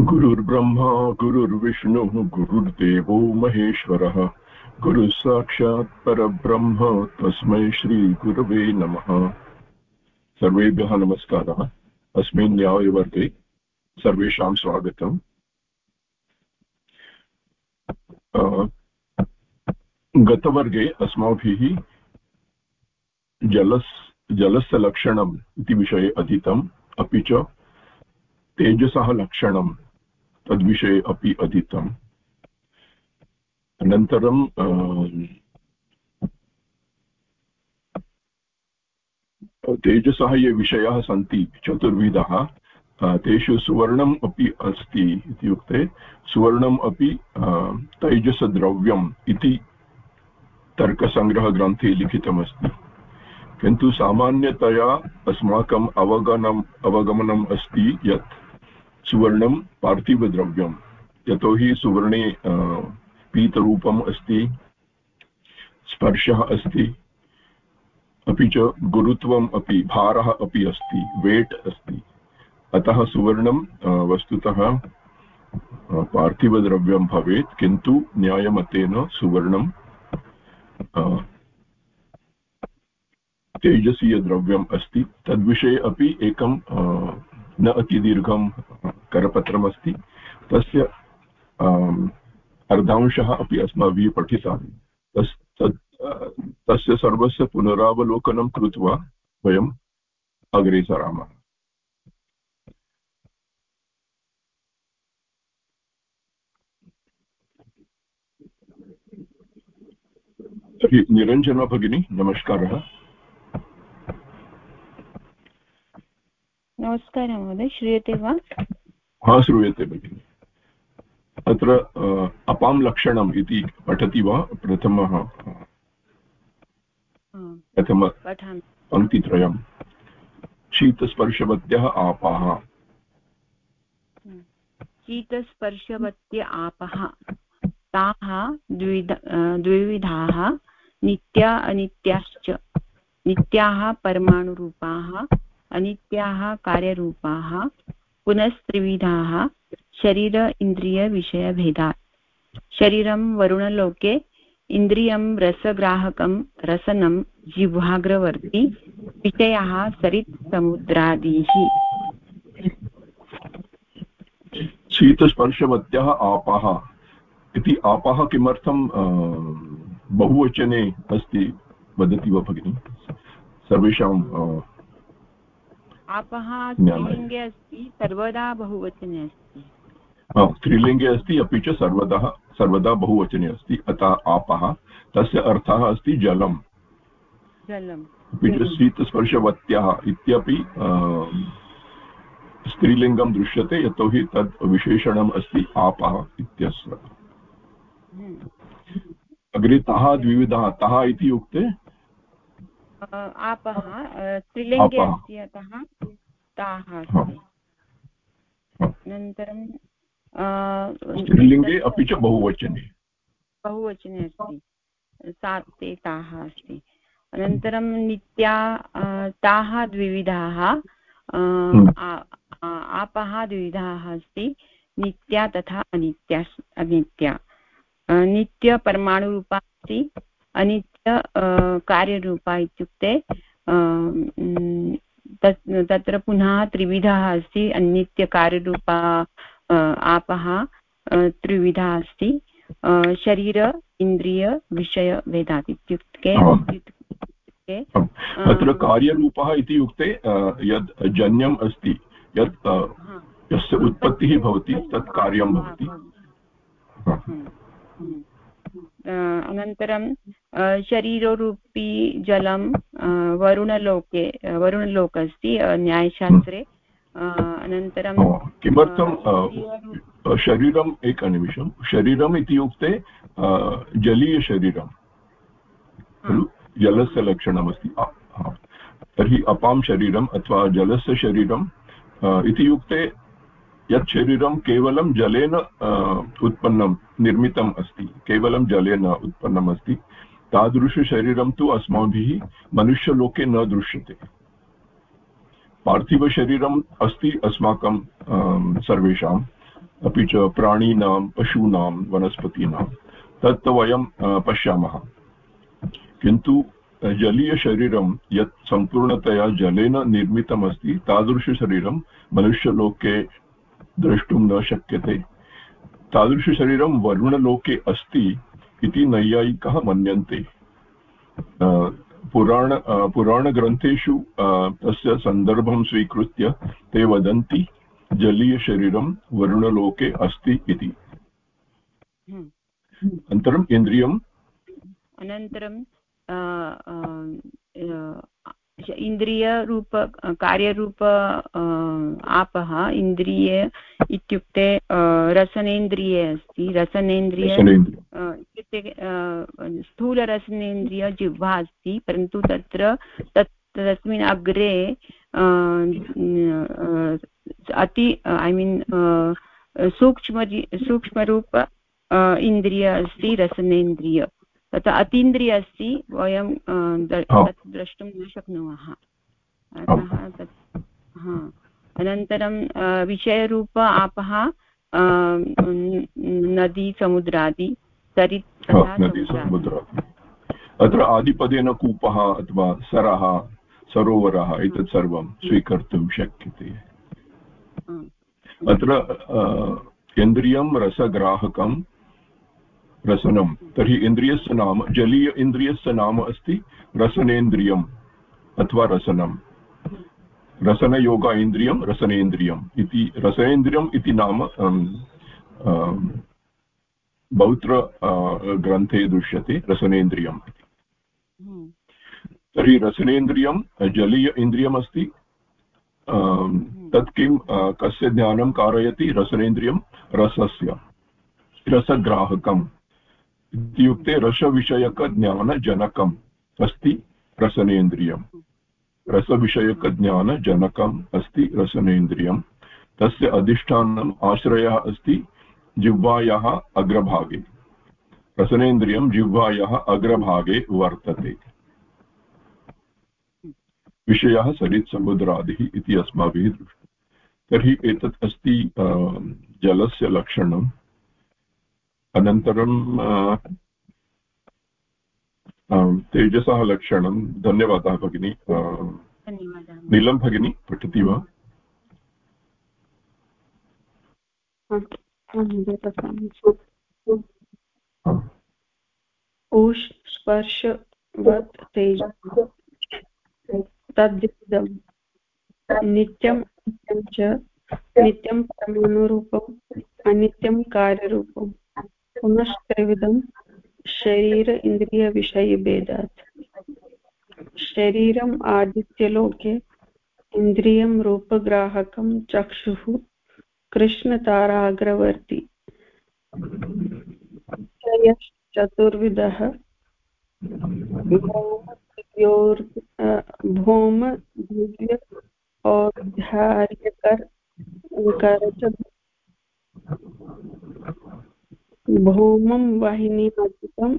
गुरुर्ब्रह्मा, गुरुर्विष्णुः, गुरुर्देवो महेश्वरः। गुरुः साक्षात् परब्रह्म, तस्मै श्रीगुरवे नमः। सर्वेभ्यः नमस्कारः। अस्मिन् न्यायवर्गे सर्वेषां स्वागतम्। गतवर्गे अस्माभिः जलस्, जलस्य लक्षणम् इति विषये अधीतम्। अपि च तेजसः लक्षणं तद्विषये अपि अधीतम्। अनन्तरं तेजसः ये विषयाः सन्ति, चतुर्विधः तेषु सुवर्णम् अपि अस्ति इत्युक्ते, सुवर्णम् अपि तैजसद्रव्यम् इति तर्कसङ्ग्रहग्रन्थे लिखितमस्ति। किन्तु सामान्यतया अस्माकम् अवगमनम् अवगमनम् अस्ति यत् सुवर्णं पार्थिवद्रव्यं। यतोहि सुवर्णे पीतरूपम् अस्ति, स्पर्शः अस्ति, अपि च गुरुत्वम् अपि, भारः अपि अस्ति, वेट् अस्ति। अतः सुवर्णं वस्तुतः पार्थिवद्रव्यं भवेत्, किन्तु न्यायमतेन सुवर्णं तेजसीयद्रव्यम् अस्ति। तद्विषये अपि एकं न अतिदीर्घं करपत्रमस्ति। तस्य अर्धांशः अपि अस्माभिः पठिता तस् तस्य सर्वस्य पुनरावलोकनं कृत्वा वयम् अग्रे सरामः। तर्हि निरञ्जना भगिनी, नमस्कारः। नमस्कारः महोदय श्रूयते वा? हा श्रूयते भगिनि। अत्र अपां लक्षणम् इति पठति वा? प्रथमः प्रथम पङ्क्तित्रयं शीतस्पर्शवत्यः आपाः। शीतस्पर्शवत्य आपः। ताः द्विविधा द्विविधाः। नित्या अनित्याश्च। नित्याः परमाणुरूपाः। अनित्याः कार्यरूपाः, पुनस्त्रिविधाः, शरीर इन्द्रियविषयभेदात्। शरीरं वरुणलोके, इन्द्रियं रसग्राहकं, रसनं जिह्वाग्रवर्ति, विषयाः सरित् समुद्रादिः शीतस्पर्शवत्यः आपाः इति आपाः किमर्थं बहुवचने अस्ति, वदति वा भगिनि? सर्वेषां आपः स्त्रीलिङ्गे अस्ति सर्वदा बहुवचने अस्ति। स्त्रीलिङ्गे अस्ति अपि च सर्वदा सर्वदा बहुवचने अस्ति अतः आपः तस्य अर्थः अस्ति जलम्। जलम्। अपि च शीतस्पर्शवत्यः इत्यपि स्त्रीलिङ्गं दृश्यते यतोहि तद् विशेषणम् अस्ति आपः इत्यस्य। हम्म। अग्रे तः द्विविधः तः इति उक्ते आपः स्त्रीलिङ्गे अस्ति अतः ताः अनन्तरं स्त्रीलिङ्गे अपि च बहुवचने। बहुवचने अस्ति। सा ते ताः अस्ति। अनन्तरं नित्या ताः द्विविधाः हम्म। आपः द्विविधाः अस्ति। नित्या तथा अनित्या अनित्या। नित्यपरमाणुरूपा अस्ति। अनित्य कार्यरूपा इत्युक्ते तत्र पुनः त्रिविधः अस्ति अनित्यकार्यरूपा आपः त्रिविधा अस्ति शरीर इन्द्रिय विषय वेदात् इत्युक्ते अत्र कार्यरूपः इति उक्ते यद् जन्यम् अस्ति यत् यस्य उत्पत्तिः भवति तत् कार्यं भवति। अनन्तरं शरीररूपी जलं वरुणलोके वरुणलोक अस्ति न्यायशास्त्रे अनन्तरं किमर्थं शरीरम् एकनिमिषं शरीरम् इत्युक्ते जलीयशरीरं खलु? जलस्य लक्षणमस्ति। तर्हि अपां शरीरम् अथवा जलस्य शरीरम् इत्युक्ते यत् शरीरं केवलं जलेन उत्पन्नं, निर्मितम् अस्ति। केवलं जलेन उत्पन्नम् अस्ति। तादृशशरीरं तु अस्माभिः मनुष्यलोके न दृश्यते। पार्थिवशरीरम् अस्ति अस्माकं सर्वेषाम् अपि च प्राणिनां, पशूनां, वनस्पतीनां। तत् वयं पश्यामः। किन्तु जलीयशरीरं यत् सम्पूर्णतया जलेन निर्मितमस्ति तादृशशरीरं मनुष्यलोके द्रष्टुं न शक्यते। तादृशशरीरं वरुणलोके अस्ति इति नैयायिकः मन्यन्ते। पुराण पुराणग्रन्थेषु तस्य सन्दर्भं स्वीकृत्य ते वदन्ति जलीयशरीरं वरुणलोके अस्ति इति। हम्म। अनन्तरम् इन्द्रियम्? अनन्तरं इन्द्रियरूप कार्यरूप आपः इन्द्रिये इत्युक्ते रसनेन्द्रिये अस्ति। रसनेन्द्रिय इत्युक्ते स्थूलरसनेन्द्रिय जिह्वा अस्ति परन्तु तत्र तत् तस्मिन् अग्रे अति ऐ मीन् सूक्ष्म सूक्ष्मरूप इन्द्रिय अस्ति रसनेन्द्रिय। तत् अतीन्द्रिय अस्ति वयं तत् द्रष्टुं न शक्नुमः। अतः तत् हा। अनन्तरं विषयरूप आपः नदी समुद्रादि तरि अत्र आदिपदेन कूपः अथवा सरः सरोवरः एतत् सर्वं स्वीकर्तुं शक्यते। अत्र इन्द्रियं रसग्राहकं रसनं तर्हि इन्द्रियस्य नाम जलीय इन्द्रियस्य नाम अस्ति रसनेन्द्रियम् अथवा रसनं रसनयोग इन्द्रियं रसनेन्द्रियम् इति रसनेन्द्रियम् इति नाम बहुत्र ग्रन्थे दृश्यते रसनेन्द्रियम् इति। हम्म। तर्हि रसनेन्द्रियं जलीय इन्द्रियमस्ति हम्म। तत् किं कस्य ज्ञानं कारयति रसनेन्द्रियं? रसस्य। रसग्राहकम्। इत्युक्ते रसविषयकज्ञानजनकम् अस्ति रसनेन्द्रियम्। रसविषयकज्ञानजनकम् अस्ति रसनेन्द्रियम्। तस्य अधिष्ठानम् आश्रयः अस्ति जिह्वायाः अग्रभागे। रसनेन्द्रियं जिह्वायाः अग्रभागे वर्तते। विषयः सरित्समुद्रादिः इति अस्माभिः दृष्टं तर्हि एतत् अस्ति जलस्य लक्षणम्। अनन्तरं तेजसः लक्षणं. धन्यवादः भगिनि. नीलं भगिनी पठति वा? स्पर्शवत् तेज। तद्विदं नित्यं च नित्यं परमाणुरूपम् अनित्यं कार्यरूपम्। पुनश्त्रिविधं शरीर इन्द्रियविषयभेदात् शरीरम् आदित्यलोके इन्द्रियं रूपग्राहकं चक्षुः कृष्णताराग्रवर्ति चतुर्विधः भौम दिव्य औद्धार्यकर भौमं वाहिनीमधिकम्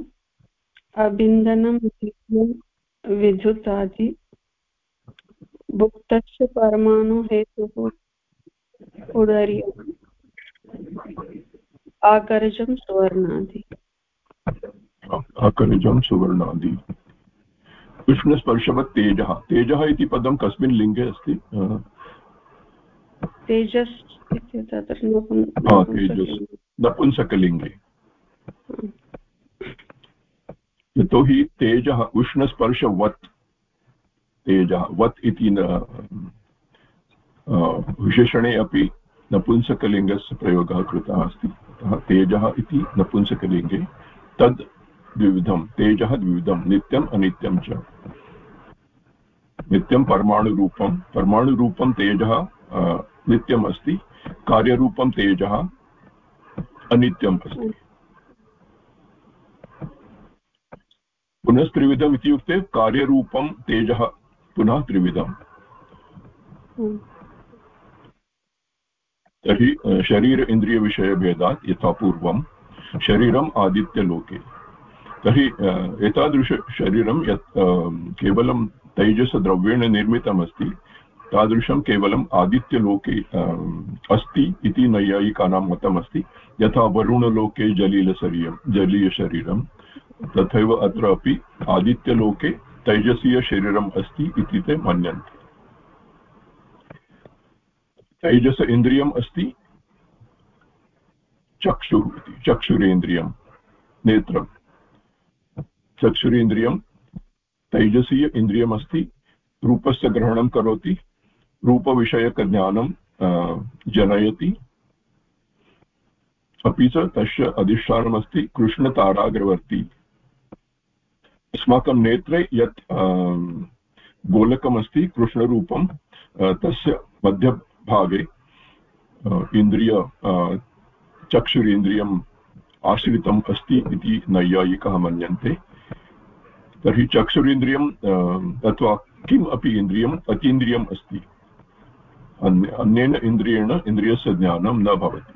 अबिन्दनं विद्युतादि भुक्तस्य परमाणुहेतुः उदर्यम् आकर्जं सुवर्णादि। आकर्जं सुवर्णादि। उष्णस्पर्शवत् तेजः। तेजः इति पदं कस्मिन् लिङ्गे अस्ति? तेजस् नपुंसकलिङ्गे यतोहि तेजः उष्णस्पर्शवत्। तेजः वत् इति विशेषणे अपि नपुंसकलिङ्गस्य प्रयोगः कृतः अस्ति। अतः तेजः इति नपुंसकलिङ्गे तद् द्विविधं, तेजः द्विविधं, नित्यम् अनित्यं च। नित्यं परमाणुरूपं परमाणुरूपं तेजः नित्यम् अस्ति, कार्यरूपं तेजः अनित्यम् अस्ति पुनस्त्रिविधम् इत्युक्ते कार्यरूपं तेजः, पुनः त्रिविधम्। तर्हि शरीर इन्द्रियविषयभेदात् यथा पूर्वं शरीरम् आदित्यलोके। तर्हि एतादृशशरीरं यत् केवलं तैजसद्रव्येण निर्मितमस्ति तादृशं केवलम् आदित्यलोके अस्ति इति नैयायिकानां मतमस्ति, यथा वरुणलोके जलीलशरीरं, जलीयशरीरं, तथैव अत्र अपि आदित्यलोके तैजसीयशरीरम् अस्ति इति ते मन्यन्ते। तैजस इन्द्रियम् अस्ति, चक्षुः इति, चक्षुरेन्द्रियं नेत्रं चक्षुरेन्द्रियं तैजसीय इन्द्रियमस्ति, रूपस्य ग्रहणं करोति रूपविषयकज्ञानं जनयति। अपि च तस्य अधिष्ठानमस्ति कृष्णताराग्रवर्ती। अस्माकं नेत्रे यत् गोलकमस्ति कृष्णरूपं तस्य मध्यभागे इन्द्रिय चक्षुरेन्द्रियम् आश्रितम् अस्ति इति नैयायिकः मन्यन्ते। तर्हि चक्षुरेन्द्रियम् अथवा किम् अपि इन्द्रियम् अतीन्द्रियम् अस्ति। अन्येन इन्द्रियेण, इन्द्रियस्य ज्ञानं न भवति।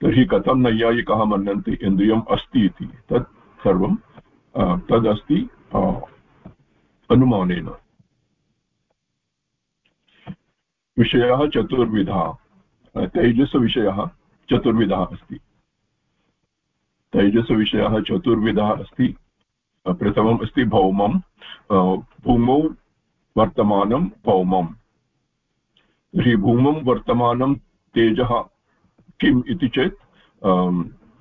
तर्हि कथं नैयायिकाः मन्यन्ते, इन्द्रियम् अस्ति इति? तत् सर्वं तदस्ति अनुमानेन। विषयः चतुर्विधः तैजसविषयः चतुर्विधः अस्ति। तैजसविषयः चतुर्विधः अस्ति। प्रथमम् अस्ति भौमं भूमौ वर्तमानं भौमं तर्हि भूमं वर्तमानं तेजः। किम् इति चेत्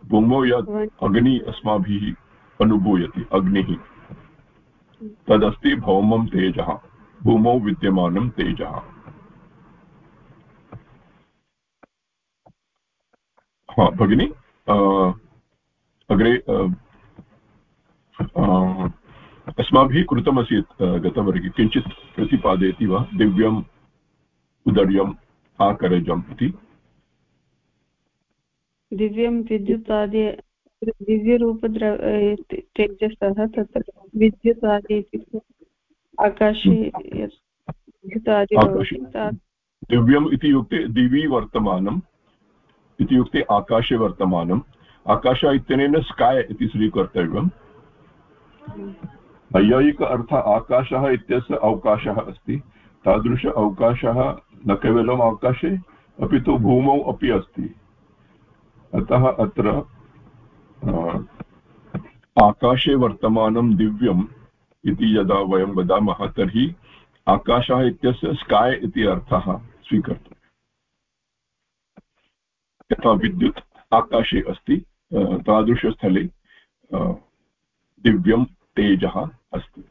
भूमौ यत् अग्नि अस्माभिः अनुभूयते, अग्निः। तदस्ति भौमं तेजः, भूमौ विद्यमानं तेजः। हा, भगिनि अग्रे अस्माभिः कृतमासीत् गतवर्गे किञ्चित् प्रतिपादयति वा? दिव्यम् उदर्यम् आकरजम् इति। दिव्यं विद्युत् आदि दिव्यरूपद्र तेजसः तत्र विद्युत् आदि इत्युक्ते आकाशे विद्युत् आदि दिव्यम् इत्युक्ते दिवि वर्तमानम् इत्युक्ते आकाशे वर्तमानम्। आकाश इत्यनेन स्काय इति स्वीकर्तव्यम्। नैयायिक अर्थ आकाशः इत्यस्य अवकाशः अस्ति। तादृश अवकाशः न केवलम् आकाशे, अपि तु भूमौ अपि अस्ति। अतः अत्र आकाशे वर्तमानं दिव्यम् इति यदा वयं वदामः, तर्हि आकाशः इत्यस्य स्काय इति अर्थः स्वीकर्तव्यः। यथा विद्युत् आकाशे अस्ति तादृशस्थले दिव्यं तेजः अस्ति।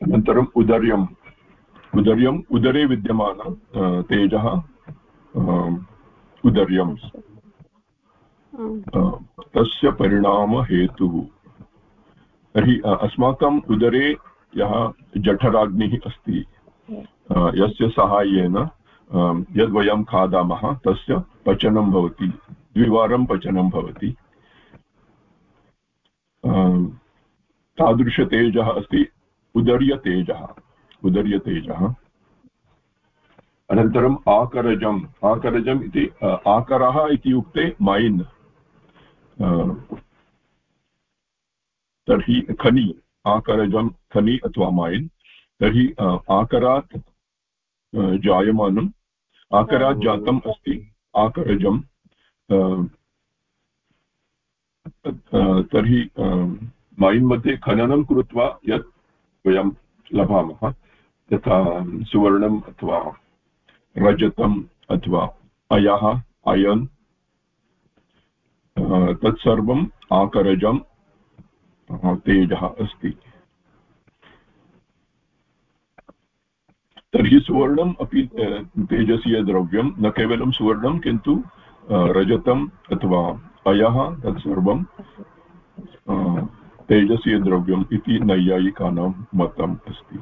अनन्तरम् उदर्यम्। उदर्यम् उदरे विद्यमान तेजः उदर्यं तस्य परिणामहेतुः तर्हि अस्माकम् उदरे यः जठराग्निः अस्ति यस्य साहाय्येन यद्वयं खादामः तस्य पचनं भवति। द्विवारं पचनं भवति। तादृशतेजः अस्ति, उदर्यतेजः उदर्यतेजः। अनन्तरम् आकरजम् आकरजम् इति आकरः इत्युक्ते मैन्। तर्हि खनि, आकरजं खनि अथवा मैन्। तर्हि आकरात् जायमानम् आकरात् जातम् अस्ति आकरजं तर्हि मैन् मध्ये खननं कृत्वा यत् वयं लभामः यथा सुवर्णम् अथवा रजतम् अथवा अयः, अयन् तत्सर्वम् आकरजं तेजः अस्ति। तर्हि सुवर्णम् अपि तेजसीयद्रव्यं, न केवलं सुवर्णं, किन्तु रजतम् अथवा अयः तत्सर्वं तेजसीयद्रव्यम् इति नैयायिकानां मतम् अस्ति।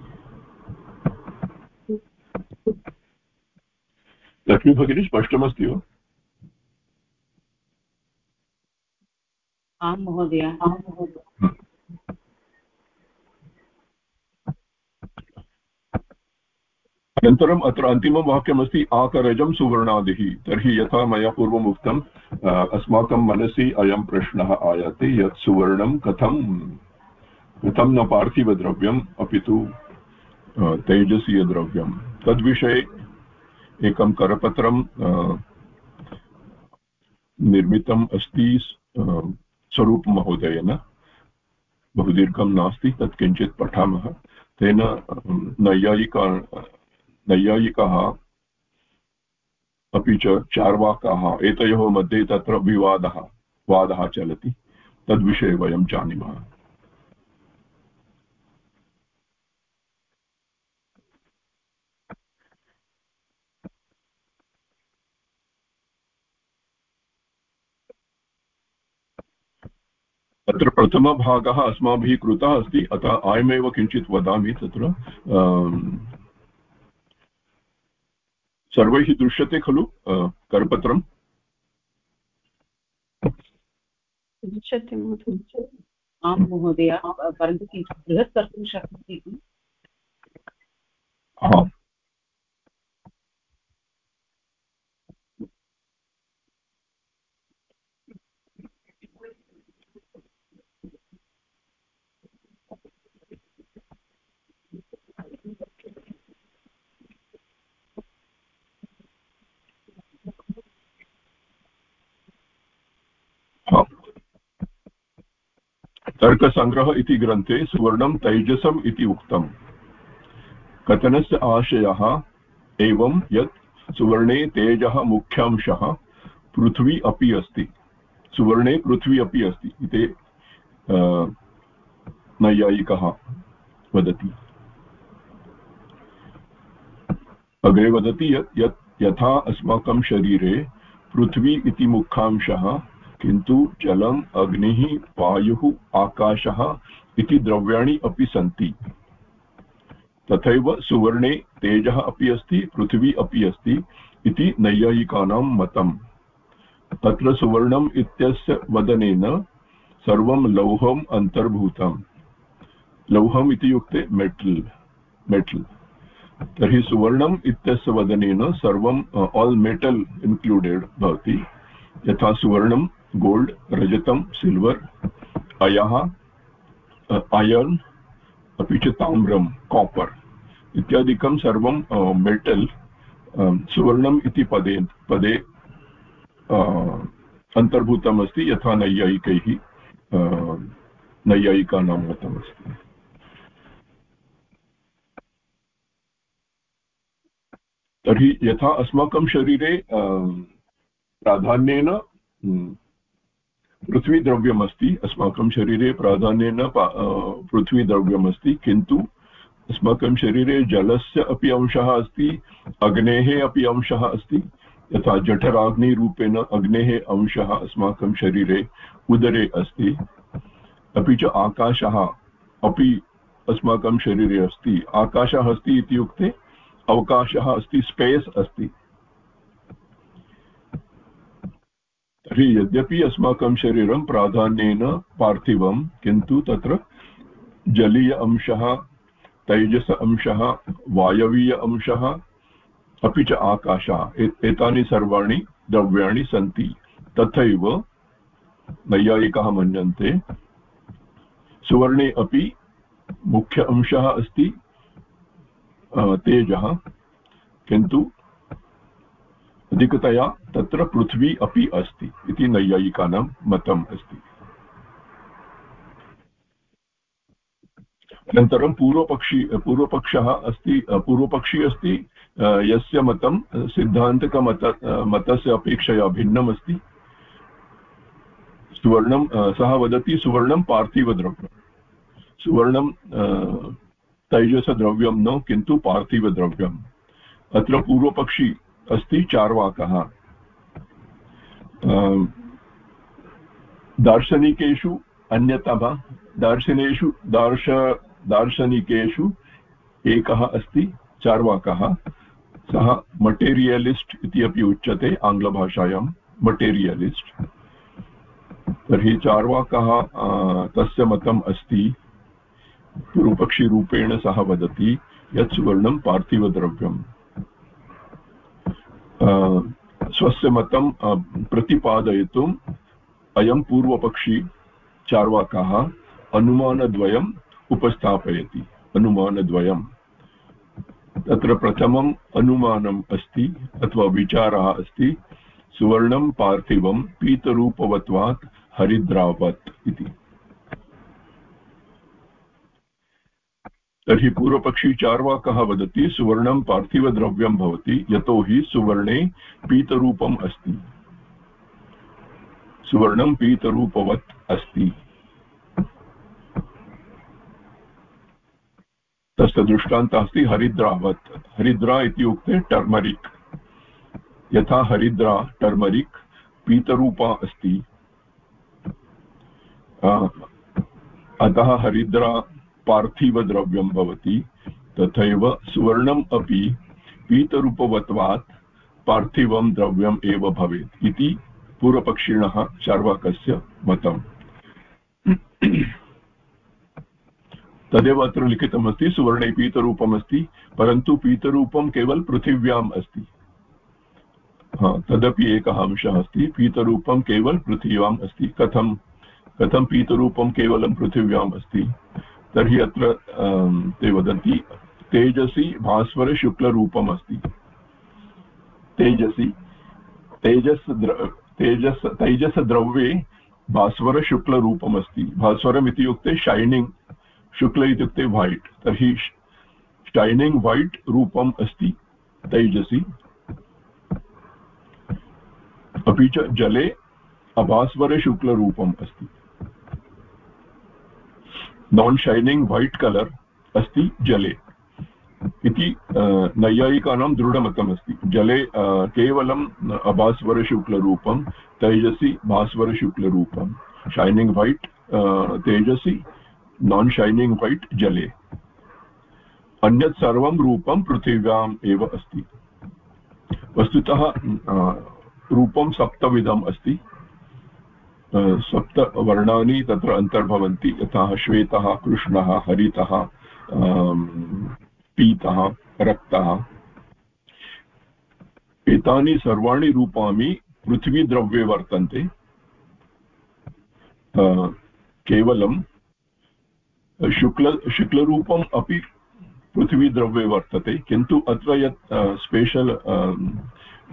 लक्ष्मी भगिनी, स्पष्टमस्ति वा? आं महोदय। अनन्तरम् अत्र अन्तिमं वाक्यमस्ति आकरजं सुवर्णादिः, तर्हि यथा मया पूर्वम् उक्तम् अस्माकं मनसि अयं प्रश्नः आयाति, यत् सुवर्णं कथं कथं न पार्थिवद्रव्यम्, अपि तु तेजसीयद्रव्यं तद्विषये एकं करपत्रं निर्मितम् अस्ति स्वरूपमहोदयेन। बहु दीर्घं नास्ति, तत् किञ्चित् पठामः। तेन नैयायिका नैयायिकाः, अपि च चार्वाकाः, एतयोः मध्ये तत्र विवादः, वादः चलति। तद्विषये वयं जानीमः। तत्र प्रथमभागः अस्माभिः कृतः अस्ति, अतः अयमेव किञ्चित् वदामि तत्र सर्वैः दृश्यते खलु करपत्रम्? दृश्यते आं महोदय परन्तु किञ्चित् बृहत् कर्तुं शक्नोति तर्कसङ्ग्रह इति ग्रन्थे सुवर्णं तैजसम् इति उक्तम्। कथनस्य आशयः एवं यत् सुवर्णे तेजः मुख्यांशः पृथ्वी अपि अस्ति। सुवर्णे पृथ्वी अपि अस्ति इति नैयायिकः वदति। अग्रे वदति यत् यथा अस्माकं शरीरे पृथ्वी इति मुख्यांशः किन्तु जलम्, अग्निः, वायुः, आकाशः इति द्रव्याणि अपि सन्ति। तथैव सुवर्णे तेजः अपि अस्ति, पृथिवी अपि अस्ति इति नैयायिकानां मतम्। तत्र सुवर्णम् इत्यस्य वदनेन सर्वं लौहम् अन्तर्भूतम्। लौहम् युक्ते मेटल् मेटल्। तर्हि सुवर्णम् इत्यस्य वदनेन सर्वम् आल् मेटल् इन्क्लूडेड् भवति। यथा गोल्ड् रजतं सिल्वर् अयः अयर्न् अपि च ताम्रं कापर् इत्यादिकं सर्वं मेटल् सुवर्णम् इति पदे पदे अन्तर्भूतमस्ति यथा नैयायिकैः नैयायिकानां मतमस्ति तर्हि यथा अस्माकं शरीरे प्राधान्येन पृथ्वीद्रव्यमस्ति अस्माकं शरीरे प्राधान्येन पृथ्वीद्रव्यमस्ति किन्तु अस्माकं शरीरे जलस्य अपि अंशः अस्ति, अग्नेः अपि अंशः अस्ति, यथा जठराग्निरूपेण अग्नेः अंशः अस्माकं शरीरे उदरे अस्ति, अपि च आकाशः अपि अस्माकं शरीरे अस्ति, आकाशः अस्ति इत्युक्ते अवकाशः अस्ति स्पेस् अस्ति। तर्हि यद्यपि अस्माकं शरीरं प्राधान्येन पार्थिवं, किन्तु तत्र जलीय अंशः, तैजस अंशः, वायवीय अंशः, अपि च आकाशः एतानि सर्वाणि द्रव्याणि सन्ति। तथैव नैयायिकाः मन्यन्ते, सुवर्णे अपि मुख्य अंशः अस्ति तेजः, किन्तु अधिकतया तत्र पृथ्वी अपि अस्ति इति नैयायिकानां मतम् अस्ति। अनन्तरं पूर्वपक्षी, पूर्वपक्षः अस्ति, पूर्वपक्षी अस्ति, यस्य मतं सिद्धान्तकमत, मतस्य अपेक्षया भिन्नम् अस्ति। सुवर्णं, सः वदति सुवर्णं पार्थिवद्रव्यं सुवर्णं तैजसद्रव्यं न, किन्तु पार्थिवद्रव्यम्। अत्र पूर्वपक्षी अस्ति चार्वाकः। दार्शनिकेषु अन्यतमः। दार्शनेषु दार्श, दार्शनिकेषु एकः अस्ति चार्वाकः। सः मटेरियलिस्ट् इति अपि उच्यते आङ्ग्लभाषायां, मटेरियलिस्ट्। तर्हि चार्वाकः तस्य मतम् अस्ति। पूर्वपक्षिरूपेण सः वदति यत् सुवर्णं पार्थिवद्रव्यम्। स्वस्य मतं प्रतिपादयितुम् अयं पूर्वपक्षी चार्वाकाः अनुमानद्वयं उपस्थापयति। अनुमानद्वयम् तत्र प्रथमम् अनुमानम् अस्ति अथवा विचारः अस्ति, सुवर्णं पार्थिवं पीतरूपवत्वात् हरिद्रावत् इति। तर्हि पूर्वपक्षी चार्वाकः वदति? सुवर्णं पार्थिवद्रव्यं भवति यतोहि सुवर्णे पीतरूपम् अस्ति। सुवर्णं पीतरूपवत् अस्ति। तस्य दृष्टान्तः अस्ति हरिद्रावत्। हरिद्रा इत्युक्ते टर्मरिक्। यथा हरिद्रा टर्मरिक् पीतरूपा अस्ति। अतः हरिद्रा पार्थिवद्रव्यं भवति। तथैव सुवर्णम् अपि पीतरूपवत्वात् पार्थिवं द्रव्यम् एव भवेत् इति पूर्वपक्षिणः चार्वाकस्य मतम् तदेव अत्र लिखितमस्ति, सुवर्णे पीतरूपमस्ति, परन्तु पीतरूपं केवल पृथिव्याम् अस्ति। तदपि एकः अंशः अस्ति, पीतरूपं केवल पृथिव्याम् अस्ति। कथं? कथं पीतरूपं केवलं पृथिव्याम् अस्ति? तर्हि अत्र अं, ते वदन्ति तेजसि भास्वरशुक्लरूपम् अस्ति तेजसि तेजस् तेजस् तैजसद्रव्ये भास्वरशुक्लरूपम् अस्ति भास्वरम् इत्युक्ते शैनिङ्ग् शुक्ल इत्युक्ते वैट् तर्हि शैनिङ्ग् वैट् रूपम् अस्ति तैजसि। अपि च जले अभास्वरशुक्लरूपम् अस्ति। नान् शैनिङ्ग् वैट् कलर् अस्ति जले इति नैयायिकानां दृढमतमस्ति जले केवलम् अभास्वरशुक्लरूपं तैजसि भास्वरशुक्लरूपं शैनिङ्ग् वैट् तेजसि नान् शैनिङ्ग् वैट् जले अन्यत् सर्वं रूपं पृथिव्याम् एव अस्ति वस्तुतः रूपं सप्तविधम् अस्ति सप्तवर्णानि तत्र अन्तर्भवन्ति। यथा श्वेतः, कृष्णः, हरितः पीतः, रक्तः। एतानि सर्वाणि रूपाणि पृथ्वीद्रव्ये वर्तन्ते। केवलं शुक्ल, शुक्लरूपम् अपि पृथ्वीद्रव्ये वर्तते। किन्तु अत्र यत् स्पेशल्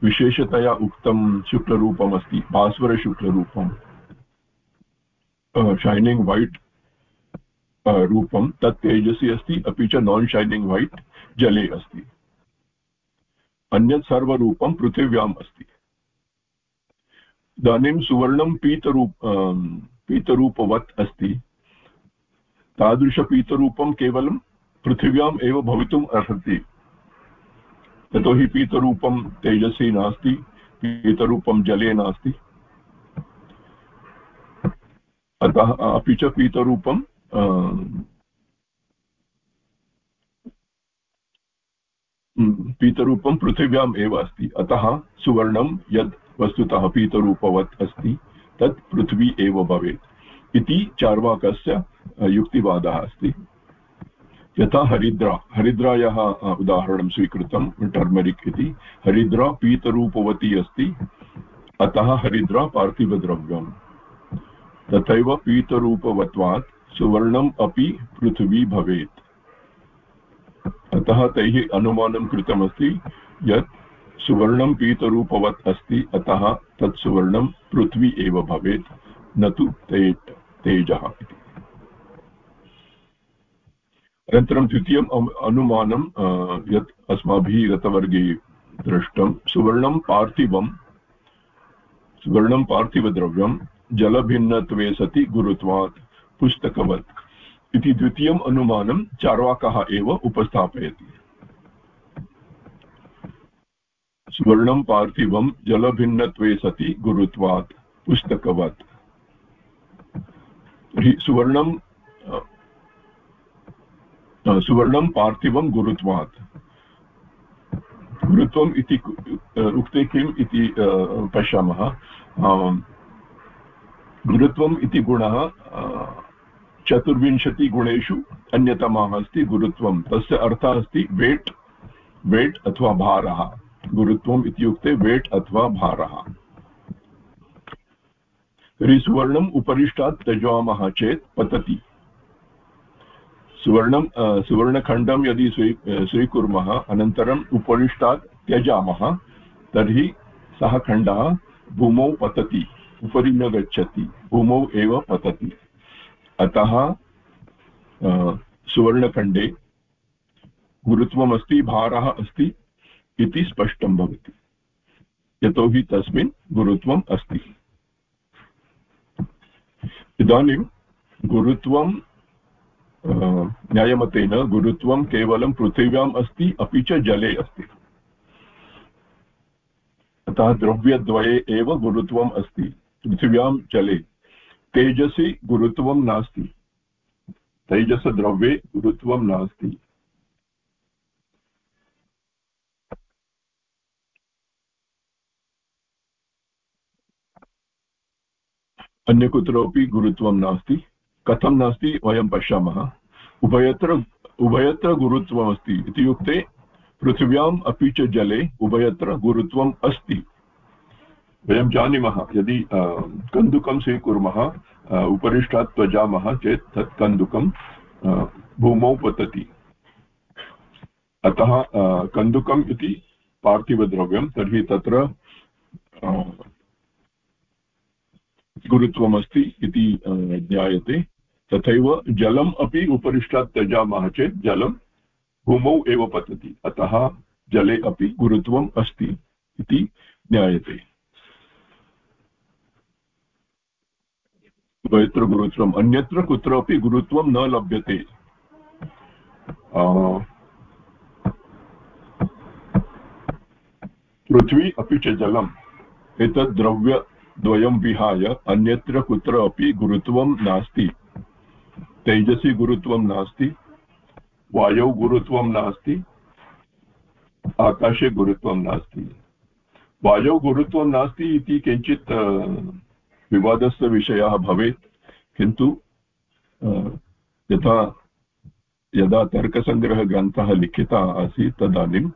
विशेषतया उक्तं शुक्लरूपमस्ति, भास्वरशुक्लरूपम्। शैनिङ्ग् वैट् रूपं तत् तेजसि अस्ति, अपि च नान् शैनिङ्ग् वैट् जले अस्ति। अन्यत् सर्वरूपं पृथिव्याम् अस्ति। इदानीं सुवर्णं पीतरूप पीतरूपवत् अस्ति। तादृशपीतरूपं केवलं पृथिव्याम् एव भवितुम् अर्हति। यतोहि पीतरूपं तेजसि नास्ति, पीतरूपं जले नास्ति। अतः अपि च पीतरूपं पीतरूपं पृथिव्याम् एव अस्ति। अतः सुवर्णं यद् वस्तुतः पीतरूपवत् अस्ति, तत् पृथ्वी एव भवेत्। इति चार्वाकस्य युक्तिवादः अस्ति। यथा हरिद्रा। हरिद्रायाः उदाहरणं स्वीकृतं, टर्मरिक् इति। हरिद्रा पीतरूपवती अस्ति। अतः हरिद्रा पार्थिवद्रव्यम्। तथैव पीतरूपवत्वात् सुवर्णम् अपि पृथिवी भवेत्। अतः तैः अनुमानं कृतमस्ति यत् सुवर्णं पीतरूपवत् अस्ति, अतः तत् सुवर्णं पृथ्वी एव भवेत्। न तु ते तेजः इति। अनन्तरं द्वितीयम् अनुमानं यत् अस्माभिः गतवर्गे दृष्टं सुवर्णं पार्थिवं सुवर्णं पार्थिवद्रव्यं जलभिन्नत्वे सति गुरुत्वात् पुस्तकवत् इति द्वितीयम् अनुमानं चार्वाकः एव उपस्थापयति। सुवर्णं पार्थिवं जलभिन्नत्वे सति गुरुत्वात् पुस्तकवत्। तर्हि सुवर्णं सुवर्णं पार्थिवं गुरुत्वात्। गुरुत्वम् इति उक्ते किम् इति पश्यामः। गुरुत्वम् इति गुणः चतुर्विंशतिगुणेषु अन्यतमः अस्ति गुरुत्वं तस्य अर्थः अस्ति वेट् वेट् अथवा भारः। गुरुत्वम् इत्युक्ते वेट् अथवा भारः। तर्हि सुवर्णम् उपरिष्टात् त्यजामः चेत् पतति। सुवर्णं सुवर्णखण्डं यदि स्वी स्वीकुर्मः, अनन्तरम् उपरिष्टात् त्यजामः, तर्हि सः खण्डः भूमौ पतति। उपरि न गच्छति भूमौ एव पतति। अतः सुवर्णखण्डे गुरुत्वमस्ति, भारः अस्ति इति स्पष्टं भवति। यतोहि तस्मिन् गुरुत्वम् अस्ति। इदानीं गुरुत्वं न्यायमतेन गुरुत्वं केवलं पृथिव्याम् अस्ति, अपि च जले अस्ति। अतः द्रव्यद्वये एव गुरुत्वम् अस्ति। पृथिव्यां जले तेजसि गुरुत्वं नास्ति। तैजसद्रव्ये गुरुत्वं नास्ति। अन्य कुत्रापि गुरुत्वं नास्ति। कथं नास्ति? वयं पश्यामः। उभयत्र उभयत्र गुरुत्वमस्ति इत्युक्ते पृथिव्याम् अपि च जले उभयत्र गुरुत्वम् अस्ति। वयं जानीमः, यदि कन्दुकं स्वीकुर्मः उपरिष्टात् त्वजामः चेत् तत् कन्दुकं भूमौ पतति। अतः कन्दुकम् इति पार्थिवद्रव्यं, तर्हि तत्र गुरुत्वमस्ति इति ज्ञायते। तथैव जलम् अपि उपरिष्टात् त्यजामः चेत् जलं भूमौ एव पतति। अतः जले अपि गुरुत्वम् अस्ति इति ज्ञायते। उभयत्र गुरुत्वम् अन्यत्र कुत्रापि गुरुत्वं न लभ्यते। पृथ्वी अपि च जलम्। एतत् द्रव्य द्वयं विहाय अन्यत्र कुत्र अपि गुरुत्वं नास्ति। तैजसि गुरुत्वं नास्ति। वायौ गुरुत्वं नास्ति। आकाशे गुरुत्वं नास्ति। वायौ गुरुत्वं नास्ति इति किञ्चित् विवादस्य विषयः भवेत्। किन्तु यथा, यदा तर्कसङ्ग्रहग्रन्थः लिखितः आसीत् तदानीम्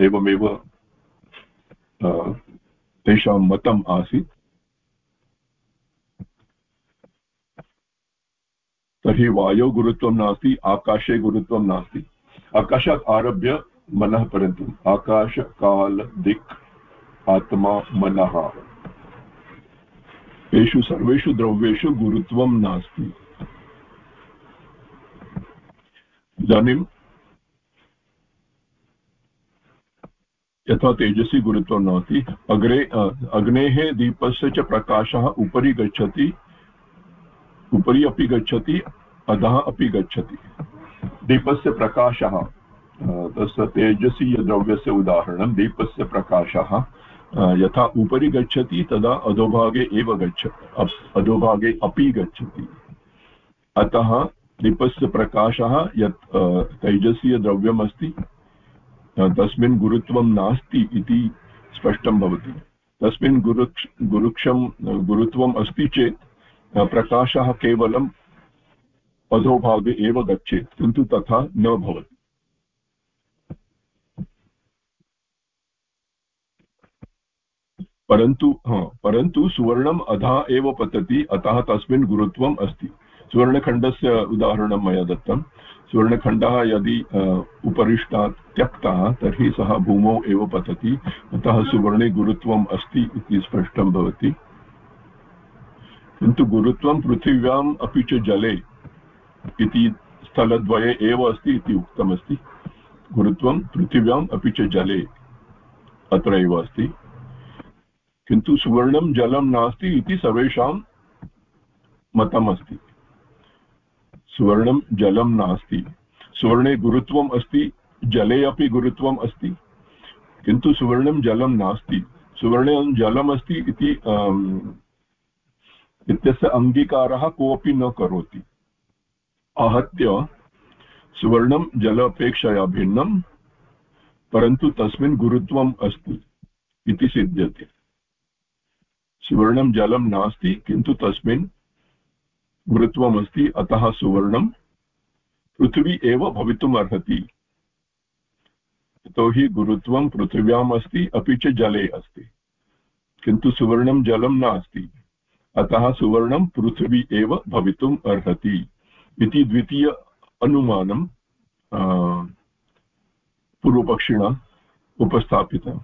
एवमेव तेषां मतम् आसीत्। तर्हि वायौ गुरुत्वं नास्ति, आकाशे गुरुत्वं नास्ति। आकाशात् आरभ्य मनः पर्यन्तम् आकाश काल दिक् आत्मा मनः। एषु सर्वेषु द्रव्येषु गुरुत्वं नास्ति। इदानीं यथा तेजसि गुरुत्वं भवति अग्रे अग्नेः दीपस्य च प्रकाशः उपरि गच्छति, उपरि अपि गच्छति, अधः अपि गच्छति। दीपस्य प्रकाशः तस्य तेजसि द्रव्यस्य उदाहरणं, दीपस्य प्रकाशः यथा उपरि गच्छति, तदा अधोभागे एव गच्छ अधोभागे अपि गच्छति। अतः दीपस्य प्रकाशः यत् तैजसीयद्रव्यमस्ति तस्मिन् गुरुत्वं नास्ति इति स्पष्टं भवति। तस्मिन् गुरुक्ष, गुरुक्षं गुरुत्वम् अस्ति चेत् प्रकाशः केवलम् अधोभागे एव गच्छेत्, किन्तु तथा न भवति। परन्तु हा परन्तु सुवर्णम् अधा एव पतति, अतः तस्मिन् गुरुत्वम् अस्ति। सुवर्णखण्डस्य उदाहरणं मया दत्तं। सुवर्णखण्डः यदि उपरिष्टात् त्यक्तः, तर्हि सः भूमौ एव पतति, अतः सुवर्णे गुरुत्वम् अस्ति इति स्पष्टं भवति। किन्तु गुरुत्वं पृथिव्याम् अपि च जले इति स्थलद्वये एव अस्ति इति उक्तमस्ति। गुरुत्वं पृथिव्याम् अपि च जले अत्र एव अस्ति। किन्तु सुवर्णं जलं नास्ति इति सर्वेषां मतमस्ति। सुवर्णं जलं नास्ति। सुवर्णे गुरुत्वम् अस्ति, जले अपि गुरुत्वम् अस्ति। किन्तु सुवर्णं जलं नास्ति। सुवर्णे जलमस्ति इति इत्यस्य अङ्गीकारः कोऽपि न करोति। आहत्य सुवर्णं जल अपेक्षया भिन्नं, परन्तु तस्मिन् गुरुत्वम् अस्ति इति सिद्ध्यते। सुवर्णं जलं नास्ति, किन्तु तस्मिन् गुरुत्वमस्ति अतः सुवर्णं पृथिवी एव भवितुम् अर्हति। यतोहि गुरुत्वं पृथिव्याम् अस्ति अपि च जले अस्ति। किन्तु सुवर्णं जलं नास्ति, अतः सुवर्णं पृथिवी एव भवितुम् अर्हति इति द्वितीय अनुमानं पूर्वपक्षिणा उपस्थापितम्।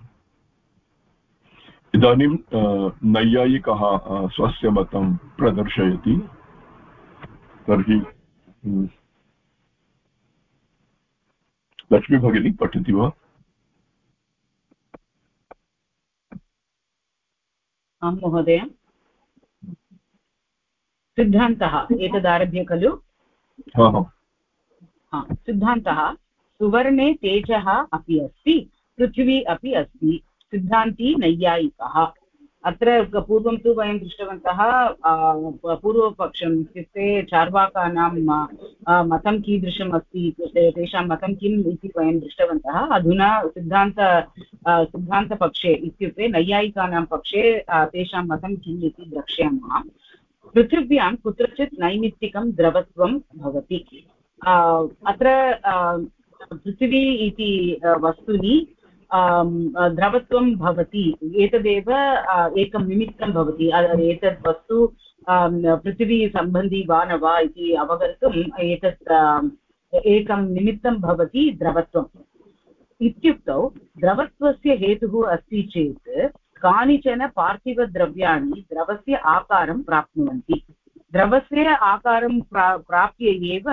इदानीं नैयायिकः स्वस्य मतं प्रदर्शयति। तर्हि लक्ष्मी भगिनी पठति वा? आं महोदय। सिद्धान्तः एतदारभ्य खलु? सिद्धान्तः सुवर्णे तेजः अपि अस्ति पृथिवी अपि अस्ति। सिद्धान्ती नैयायिकः अत्र पूर्वं तु वयं दृष्टवन्तः पूर्वपक्षम् इत्युक्ते चार्वाकानां मतं कीदृशम् अस्ति तेषां मतं किम् इति वयं दृष्टवन्तः। अधुना सिद्धान्त सिद्धान्तपक्षे इत्युक्ते नैयायिकानां पक्षे तेषां मतं किम् इति द्रक्ष्यामः। पृथिव्यां कुत्रचित् नैमित्तिकं द्रवत्वं भवति। अत्र पृथिवी इति वस्तुनि द्रवत्वं भवति। एतदेव एकं निमित्तं भवति। एतद् वस्तु पृथिवीसम्बन्धी वा न वा इति अवगन्तुम् एतत् एकं निमित्तं भवति द्रवत्वम्। इत्युक्तौ, द्रवत्वस्य हेतुः अस्ति चेत्, कानिचन पार्थिवद्रव्याणि द्रवस्य आकारं प्राप्नुवन्ति। द्रवस्य आकारं प्रा, प्राप्य एव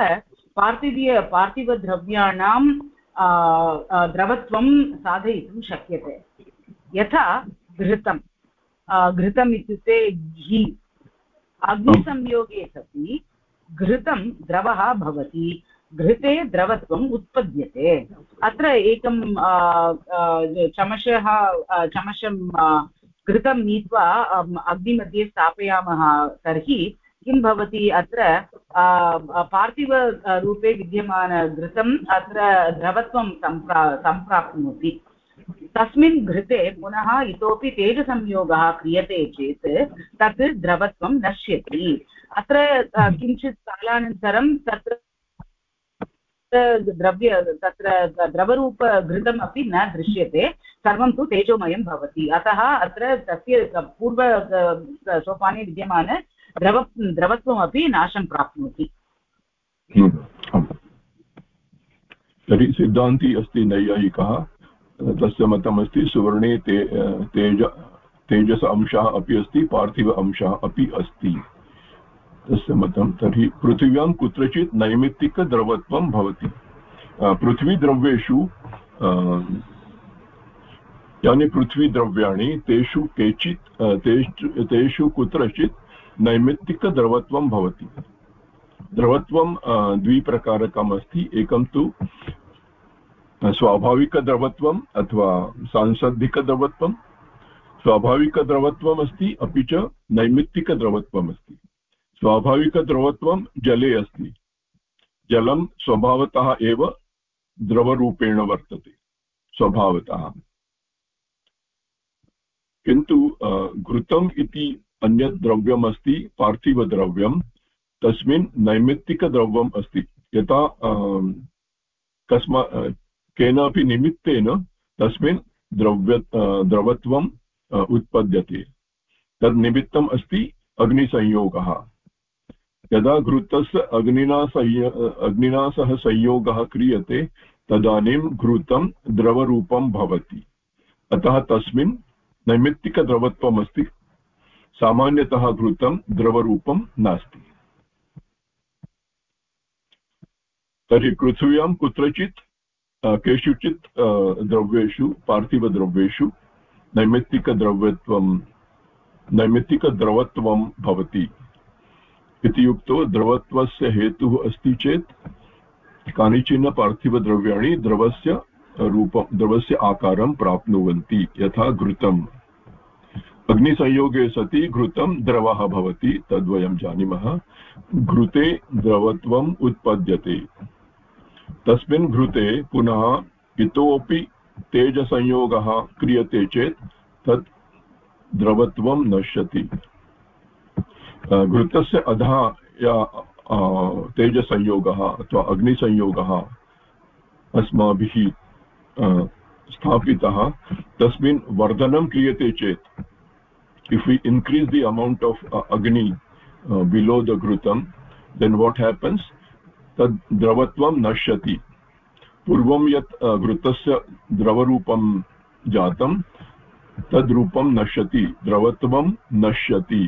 पार्थिवीय पार्थिवद्रव्याणां द्रवत्वं साधयितुं शक्यते। यथा घृतं घृतम् इत्युक्ते घी। अग्निसंयोगे सति घृतं द्रवः भवति। घृते द्रवत्वम् उत्पद्यते। अत्र एकं चमशः चमशं घृतं नीत्वा अग्निमध्ये स्थापयामः तर्हि किं भवति अत्र पार्थिवरूपे विद्यमानघृतम् अत्र द्रवत्वं सम्प्रा, सम्प्राप्नोति। तस्मिन् घृते पुनः इतोपि तेजसंयोगः क्रियते चेत् तत् द्रवत्वं नश्यति। अत्र किञ्चित् कालानन्तरं तत्र द्रव्य, तत्र द्रवरूपघृतमपि न दृश्यते। सर्वं तु तेजोमयं भवति। अतः अत्र तस्य पूर्व सोपाने विद्यमान द्रव द्रवत्वमपि नाशं प्राप्नोति। हम्म, तर्हि सिद्धान्ती अस्ति नैयायिकः तस्य मतमस्ति सुवर्णे ते तेज तेजस अंशः अपि अस्ति पार्थिव अंशः अपि अस्ति। तस्य मतं तर्हि पृथिव्यां कुत्रचित् नैमित्तिकद्रवत्वं भवति। पृथ्वीद्रव्येषु यानि पृथ्वीद्रव्याणि तेषु केचित् तेषु कुत्रचित् नैमित्तिकद्रवत्वं भवति। द्रवत्वं द्विप्रकारकम् अस्ति। एकं तु स्वाभाविकद्रवत्वम् अथवा सांसर्गिकद्रवत्वं स्वाभाविकद्रवत्वम् अस्ति, अपि च नैमित्तिकद्रवत्वम् अस्ति। स्वाभाविकद्रवत्वं जले अस्ति। जलं स्वभावतः एव द्रवरूपेण वर्तते। स्वभावतः। किन्तु घृतम् इति अन्यत् द्रव्यमस्ति पार्थिवद्रव्यं, तस्मिन् नैमित्तिकद्रव्यम् अस्ति। यथा कस्मा केनापि निमित्तेन तस्मिन् द्रव्य द्रवत्वम् उत्पद्यते। तद् निमित्तम् अस्ति अग्निसंयोगः। यदा घृतस्य अग्निना संय अग्निना सह संयोगः क्रियते, तदानीं घृतं द्रवरूपं भवति। अतः तस्मिन् नैमित्तिकद्रवत्वम् अस्ति सामान्यतः घृतं द्रवरूपं नास्ति। तर्हि पृथिव्यां कुत्रचित् केषुचित् द्रव्येषु, पार्थिवद्रव्येषु नैमित्तिकद्रव्यत्वं, नैमित्तिकद्रवत्वं भवति। इति युक्तो द्रवत्वस्य हेतुः अस्ति चेत् कानिचन पार्थिवद्रव्याणि द्रवस्य रूपं, द्रवस्य आकारं प्राप्नुवन्ति, यथा घृतम्। अग्निसंयोगे सति घृतं द्रवः भवति, तद्वयं जानीमः। घृते द्रवत्वम् उत्पद्यते। तस्मिन् घृते पुनः इतोपि तेजसंयोगः क्रियते चेत् तत् द्रवत्वं नश्यति। घृतस्य अधः या तेजसंयोगः अथवा अग्निसंयोगः अस्माभिः स्थापितः, तस्मिन् वर्धनं क्रियते चेत् if we increase the amount of uh, agni uh, below the ghrutam then what happens? तद् द्रवत्वं नश्यति पूर्वं यत् घृतस्य द्रवरूपं जातं तद् रूपं नश्यति द्रवत्वं नश्यति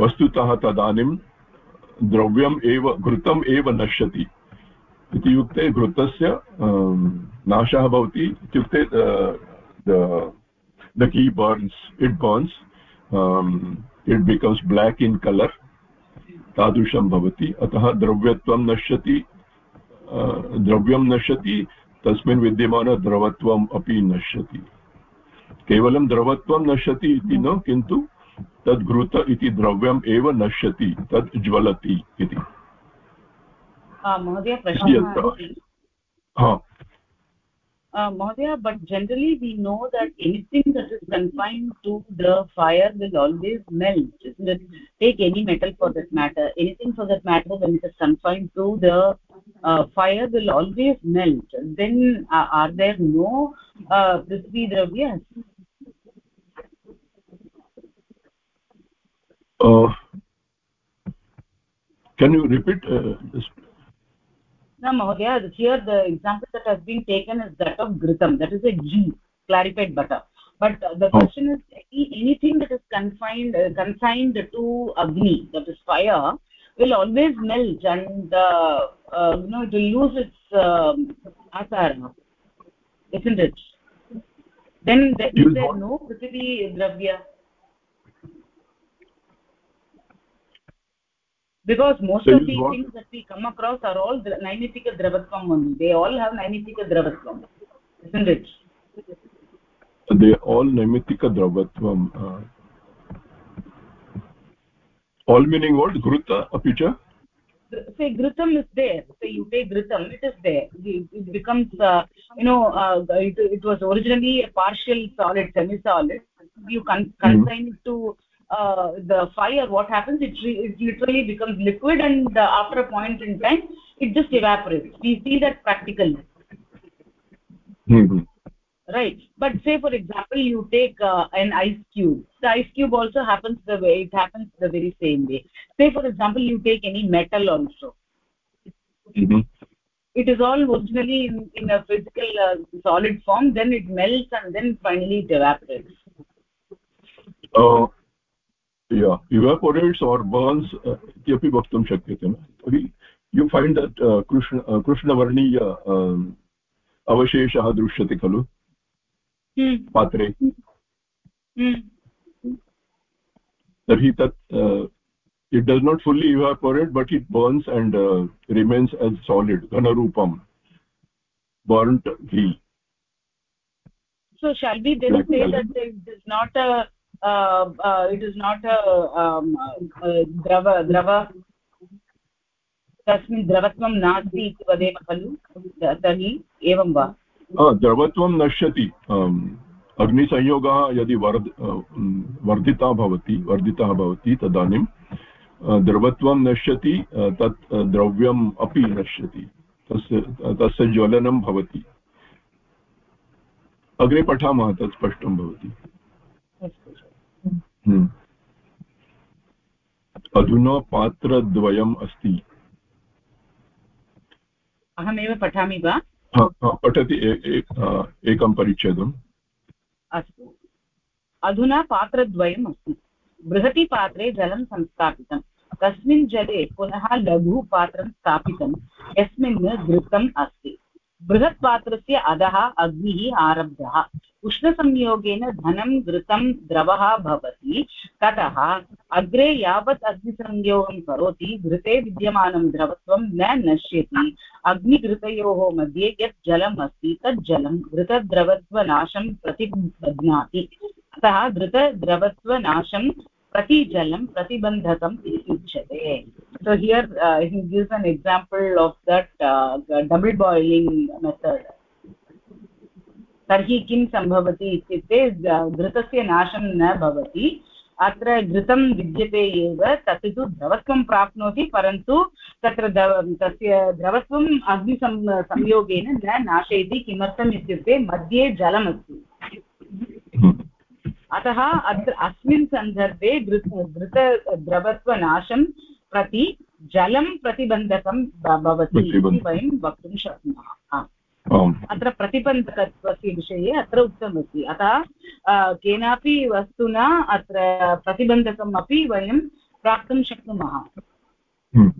वस्तुतः तदानीं द्रव्यम् एव घृतम् एव नश्यति इत्युक्ते घृतस्य नाशः भवति इत्युक्ते the key burns it burns it becomes black in colour तादृशं भवति। अतः द्रव्यत्वं नश्यति द्रव्यं नश्यति तस्मिन् विद्यमानद्रवत्वम् अपि नश्यति। केवलं द्रवत्वं नश्यति इति न किन्तु तद् घृत इति द्रव्यम् एव नश्यति तद् ज्वलति इति। Uh, but generally we know that anything that is confined to the fire will always melt. Isn't it? Take any metal for that matter. Anything for that matter, when it is confined to the uh, fire, will always melt. Then uh, are there no uh, Dravyas? Uh, can you repeat uh, this no mahodaya here the example that has been taken is that of gritam. That is a ghee clarified butter. But uh, the question is anything that is confined uh, consigned to agni that is fire will always melt and uh, uh, you know it will lose its um, asara isn't it? Then there, is there no prithvi dravya because most so of the things that we come across are all naimitika dravatvam only. They all have naimitika dravatvam isn't it? They all naimitika dravatvam uh, all meaning what? Gruta apicha? Say grutam is there. Say you take grutam it is there. It, becomes uh, you know uh, it, it was originally a partial solid semi solid you con mm -hmm. it to uh, the fire what happens? It, it literally becomes liquid and uh, after a point in time it just evaporates. We see that practically. Mm -hmm. right. But say for example you take uh, an ice cube. The ice cube also happens the way it happens the very same way. Say for example you take any metal also. Mm -hmm. it is all originally in, in a physical uh, solid form then it melts and then finally it evaporates. Uh, yeah evaporates or burns इत्यपि वक्तुं शक्यते तर्हि you find that कृष्ण कृष्णवर्णीय अवशेषः दृश्यते खलु पात्रे तर्हि तत् it does not fully evaporate but it burns and uh, remains as solid ghanarupam burnt ghee so shall we then say that it is not a uh, uh, it is not a um, drava drava. तस्मिन् द्रवत्वं नास्ति इति वदेम खलु तर्हि एवं वा द्रवत्वं नश्यति अग्निसंयोगः यदि वर्ध वर्धिता भवति वर्धितः भवति तदानीं द्रवत्वं नश्यति तत् द्रव्यम् अपि नश्यति तस्य तस्य ज्वलनं भवति अग्रे पठामः तत् स्पष्टं भवति। अधुना पात्रद्वयम् अस्ति। अहमेव पठामि वा? पठति एकं परिच्छेदम् अस्तु। अधुना पात्रद्वयम् अस्ति। बृहति पात्रे जलं संस्थापितं। तस्मिन् जले पुनः लघु पात्रं स्थापितं। यस्मिन् घृतम् अस्ति। बृहत्पात्रस्य अधः अग्निः आरब्धः। उष्णसंयोगेन धनं घृतं द्रवः भवति ततः अग्रे यावत् अग्निसंयोगं करोति घृते विद्यमानं द्रवत्वं न नश्यति। अग्निघृतयोः मध्ये यत् जलम् अस्ति तत् जलं घृतद्रवत्वनाशं प्रतिबध्नाति। अतः घृतद्रवत्वनाशं प्रतिजलं प्रतिबन्धकम् इत्युच्यते so here uh, he gives an example of that uh, double boiling method. तर्हि किं सम्भवति इत्युक्ते घृतस्य नाशं न भवति। अत्र घृतं विद्यते एव तत् तु द्रवत्वं प्राप्नोति परन्तु तत्र द्रव तस्य द्रवत्वम् अग्निसं संयोगेन न नाशयति किमर्थम् इत्युक्ते मध्ये जलमस्ति। अतः अत्र अस्मिन् सन्दर्भे घृत घृतद्रवत्वनाशं प्रति जलं प्रतिबन्धकं भवति इति वयं वक्तुं शक्नुमः। अत्र प्रतिबन्धकत्वस्य विषये अत्र उक्तमस्ति। अतः केनापि वस्तुना अत्र प्रतिबन्धकम् अपि वयं प्राप्तुं शक्नुमः। हम्म।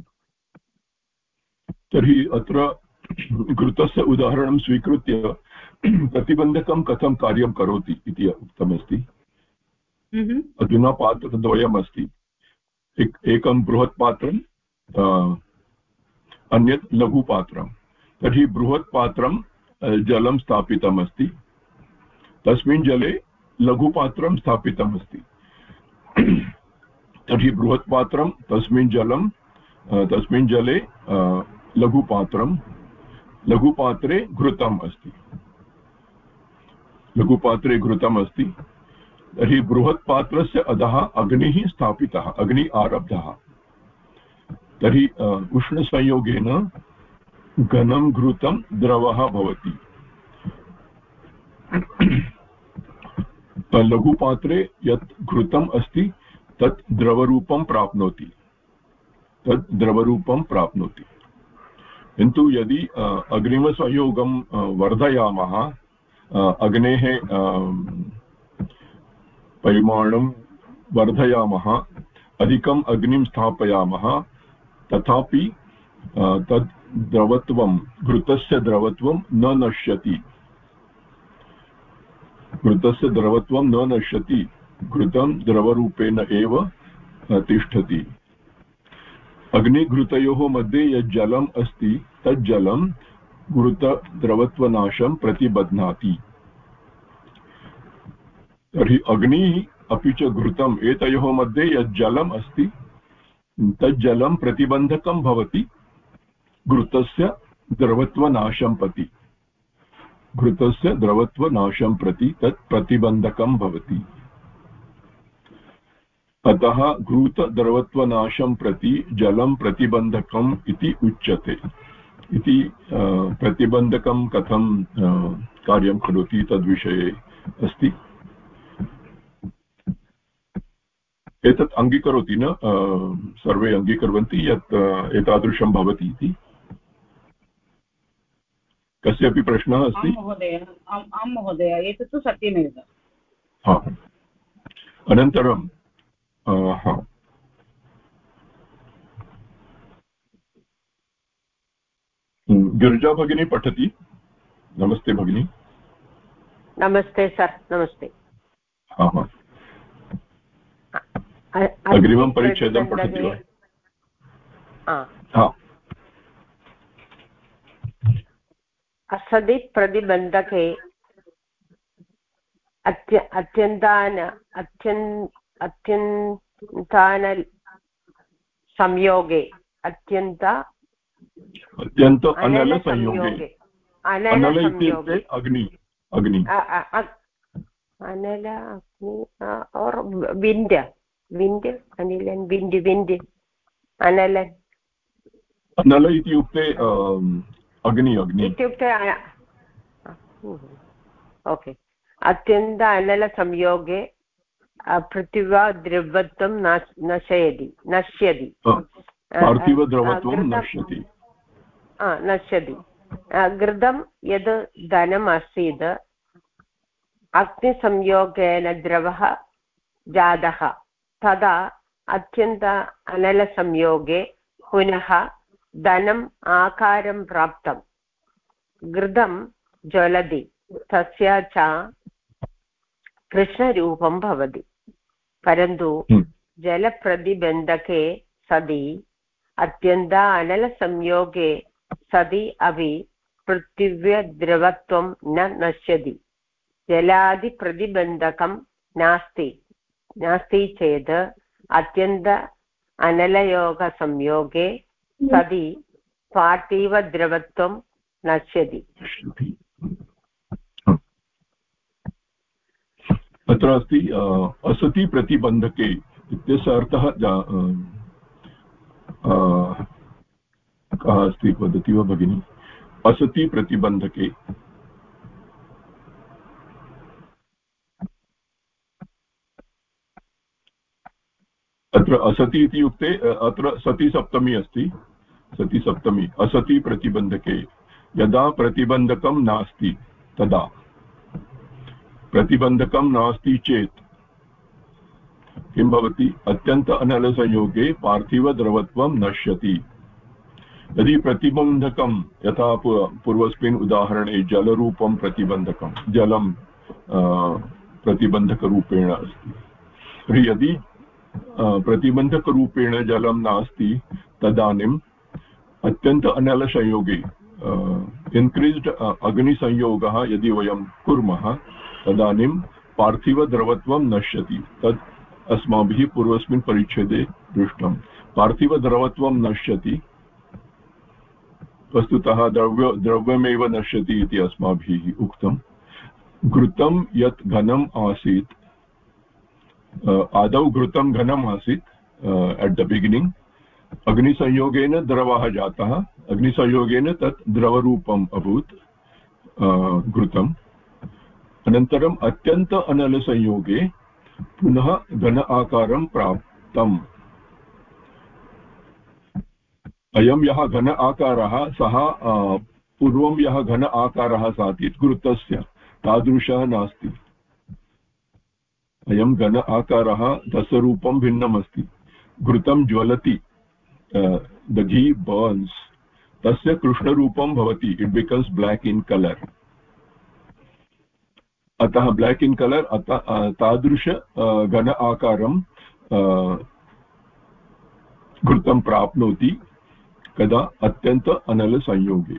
तर्हि अत्र घृतस्य उदाहरणं स्वीकृत्य प्रतिबन्धकं कथं कार्यं करोति इति उक्तमस्ति। हम्म। अधुना पात्रद्वयमस्ति। एक, बृहत् पात्रं अन्यत् लघुपात्रं तर्हि बृहत् पात्रं जलं स्थापितमस्ति। तस्मिन् जले लघुपात्रं स्थापितमस्ति। तर्हि बृहत् पात्रं, तस्मिन् जलं तस्मिन् जले लघुपात्रं, लघुपात्रे घृतम् अस्ति। लघुपात्रे घृतम् अस्ति। तर्हि बृहत्पात्रस्य अधः अग्निः स्थापितः, अग्नि आरब्धः। तर्हि उष्णसंयोगेन घनं घृतं द्रवः भवति। लघुपात्रे यत् घृतम् अस्ति, तत् द्रवरूपं प्राप्नोति। तत् द्रवरूपं प्राप्नोति। किन्तु यदि अग्रिमसंयोगं वर्धयामः अग्नेः परिमाणं वर्धयामः, अधिकम् अग्निं स्थापयामः, तथापि तद् द्रवत्वं, घृतस्य द्रवत्वं न नश्यति। घृतस्य द्रवत्वं न नश्यति, घृतं द्रवरूपेण एव तिष्ठति। अग्निघृतयोः मध्ये यत् जलम् अस्ति, तत् जलं घृतद्रवत्वनाशं प्रतिबध्नाति। तर्हि अग्निः अपि च घृतम्, एतयोः मध्ये यत् जलम् अस्ति, तत् जलं प्रतिबन्धकं भवति। घृतस्य द्रवत्वनाशं प्रति। घृतस्य द्रवत्वनाशं प्रति तत् प्रतिबन्धकं भवति। अतः घृतद्रवत्वनाशं प्रति जलं प्रतिबन्धकम् इति उच्यते। इति प्रतिबन्धकं कथं कार्यं करोति तद्विषये अस्ति? एतत् अङ्गीकरोति न? सर्वे अङ्गीकुर्वन्ति यत् एतादृशं भवति इति? कस्यापि प्रश्नः अस्ति? महोदय आं महोदय एतत् तु सत्यमेव अनन्तरं गिरिजा भगिनी पठति। नमस्ते भगिनी। नमस्ते सर् नमस्ते। अग्रिमं परिच्छेदं पठति वा? असदि प्रतिबन्धके अत्य अत्यन्तान अत्यन् अत्यन्तान संयोगे अत्यन्त अत्यन्त अनलसंयोगे अनलसंयोगे अग्नि अग्नि अनल अग्नि और विण्ड विण्ड अनिलन् विण्ड विण्ड अनलन् अनल इत्युक्ते अग्नि अग्नि। इत्युक्ते ओके। अत्यन्त अनलसंयोगे पृथिवा द्रवत्वं नशयति नश्यति। नश्यति। घृतं यद् धनम् आसीत् अग्निसंयोगेन द्रवः जातः। तदा अत्यन्त अनलसंयोगे पुनः धनम् आकारं प्राप्तं। घृतं ज्वलति तस्य च कृष्णरूपं भवति। परन्तु हम्म। जलप्रतिबन्धके सति अत्यन्त अनलसंयोगे सति अपि पृथिव्यद्रवत्वं न नश्यति। जलादिप्रतिबन्धकं नास्ति। नास्ति चेत् अत्यन्त अनलयोगसंयोगे सति पार्थिवद्रवत्वं नश्यति। अत्र अस्ति असति प्रतिबन्धके इत्यस्य अर्थः कः अस्ति वदति वा भगिनि? असति प्रतिबन्धके। अत्र असति इत्युक्ते अत्र सति सप्तमी अस्ति। सति सप्तमी, असति प्रतिबन्धके यदा प्रतिबन्धकं नास्ति, तदा। प्रतिबन्धकं नास्ति चेत्, किं भवति? अत्यन्त अनलसंयोगे पार्थिवद्रवत्वं नश्यति। यदि प्रतिबन्धकं यथा पूर्वस्मिन् उदाहरणे जलरूपं प्रतिबन्धकं जलं प्रतिबन्धकरूपेण अस्ति। तर्हि यदि प्रतिबन्धकरूपेण जलं नास्ति तदानीम् अत्यन्त अनलसंयोगे इन्क्रीस्ड् अग्निसंयोगः यदि वयं कुर्मः, तदानीं पार्थिवद्रवत्वं नश्यति। तत् अस्माभिः पूर्वस्मिन् परिच्छेदे दृष्टं पार्थिवद्रवत्वं नश्यति, वस्तुतः द्रव्य, द्रव्यमेव नश्यति इति अस्माभिः उक्तं घृतं यत् घनम् आसीत् आदौ घृतं घनम् आसीत् एट् द बिगिनिङ्ग् अग्निसंयोगेन द्रवः जातः। अग्निसंयोगेन तत् द्रवरूपम् अभूत् घृतम्। अनन्तरम् अत्यन्त अनलसंयोगे पुनः घन आकारं प्राप्तम्। अयं यः घन आकारः, सः पूर्वं यः घन आकारः सासीत् घृतस्य, तादृशः नास्ति। अयं घन आकारः दशरूपं भिन्नम् अस्ति घृतं ज्वलति। द घी बर्न्स् तस्य कृष्णरूपं भवति. It becomes black in colour अतः ब्लाक् इन् कलर् अतः तादृश घन आकारं घृतं प्राप्नोति कदा? अत्यन्त अनलसंयोगे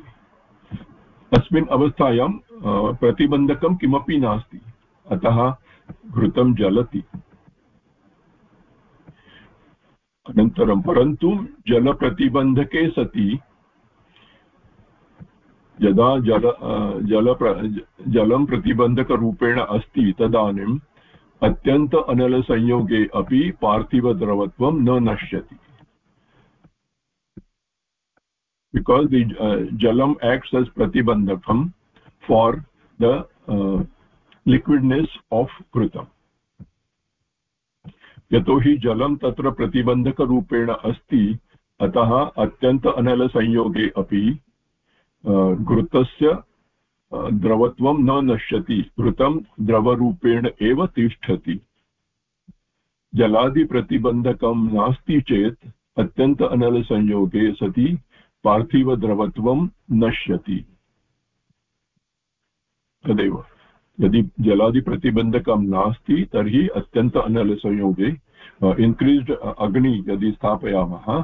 अस्मिन् अवस्थायां प्रतिबन्धकं किमपि नास्ति. अतः घृतं जलति. अनन्तरं परन्तु जलप्रतिबन्धके सति यदा जल जल जलं प्रतिबन्धकरूपेण अस्ति तदानीम् अत्यन्त अनलसंयोगे अपि पार्थिवद्रवत्वं न नश्यति। Because the uh, jalam acts as pratibandhakam for the uh, liquidness यतोहि जलं तत्र प्रतिबन्धकरूपेण अस्ति, अतः अत्यन्त अनलसंयोगे अपि घृतस्य द्रवत्वं न नश्यति, घृतं द्रवरूपेण एव तिष्ठति। जलादिप्रतिबन्धकं नास्ति चेत् अत्यन्त अनलसंयोगे सति, पार्थिवद्रवत्वं नश्यति। तदेव। यदि जलादिप्रतिबन्धकं नास्ति, तर्हि अत्यन्त अनलसंयोगे इन्क्रीस्ड् अग्नि यदि स्थापयामः,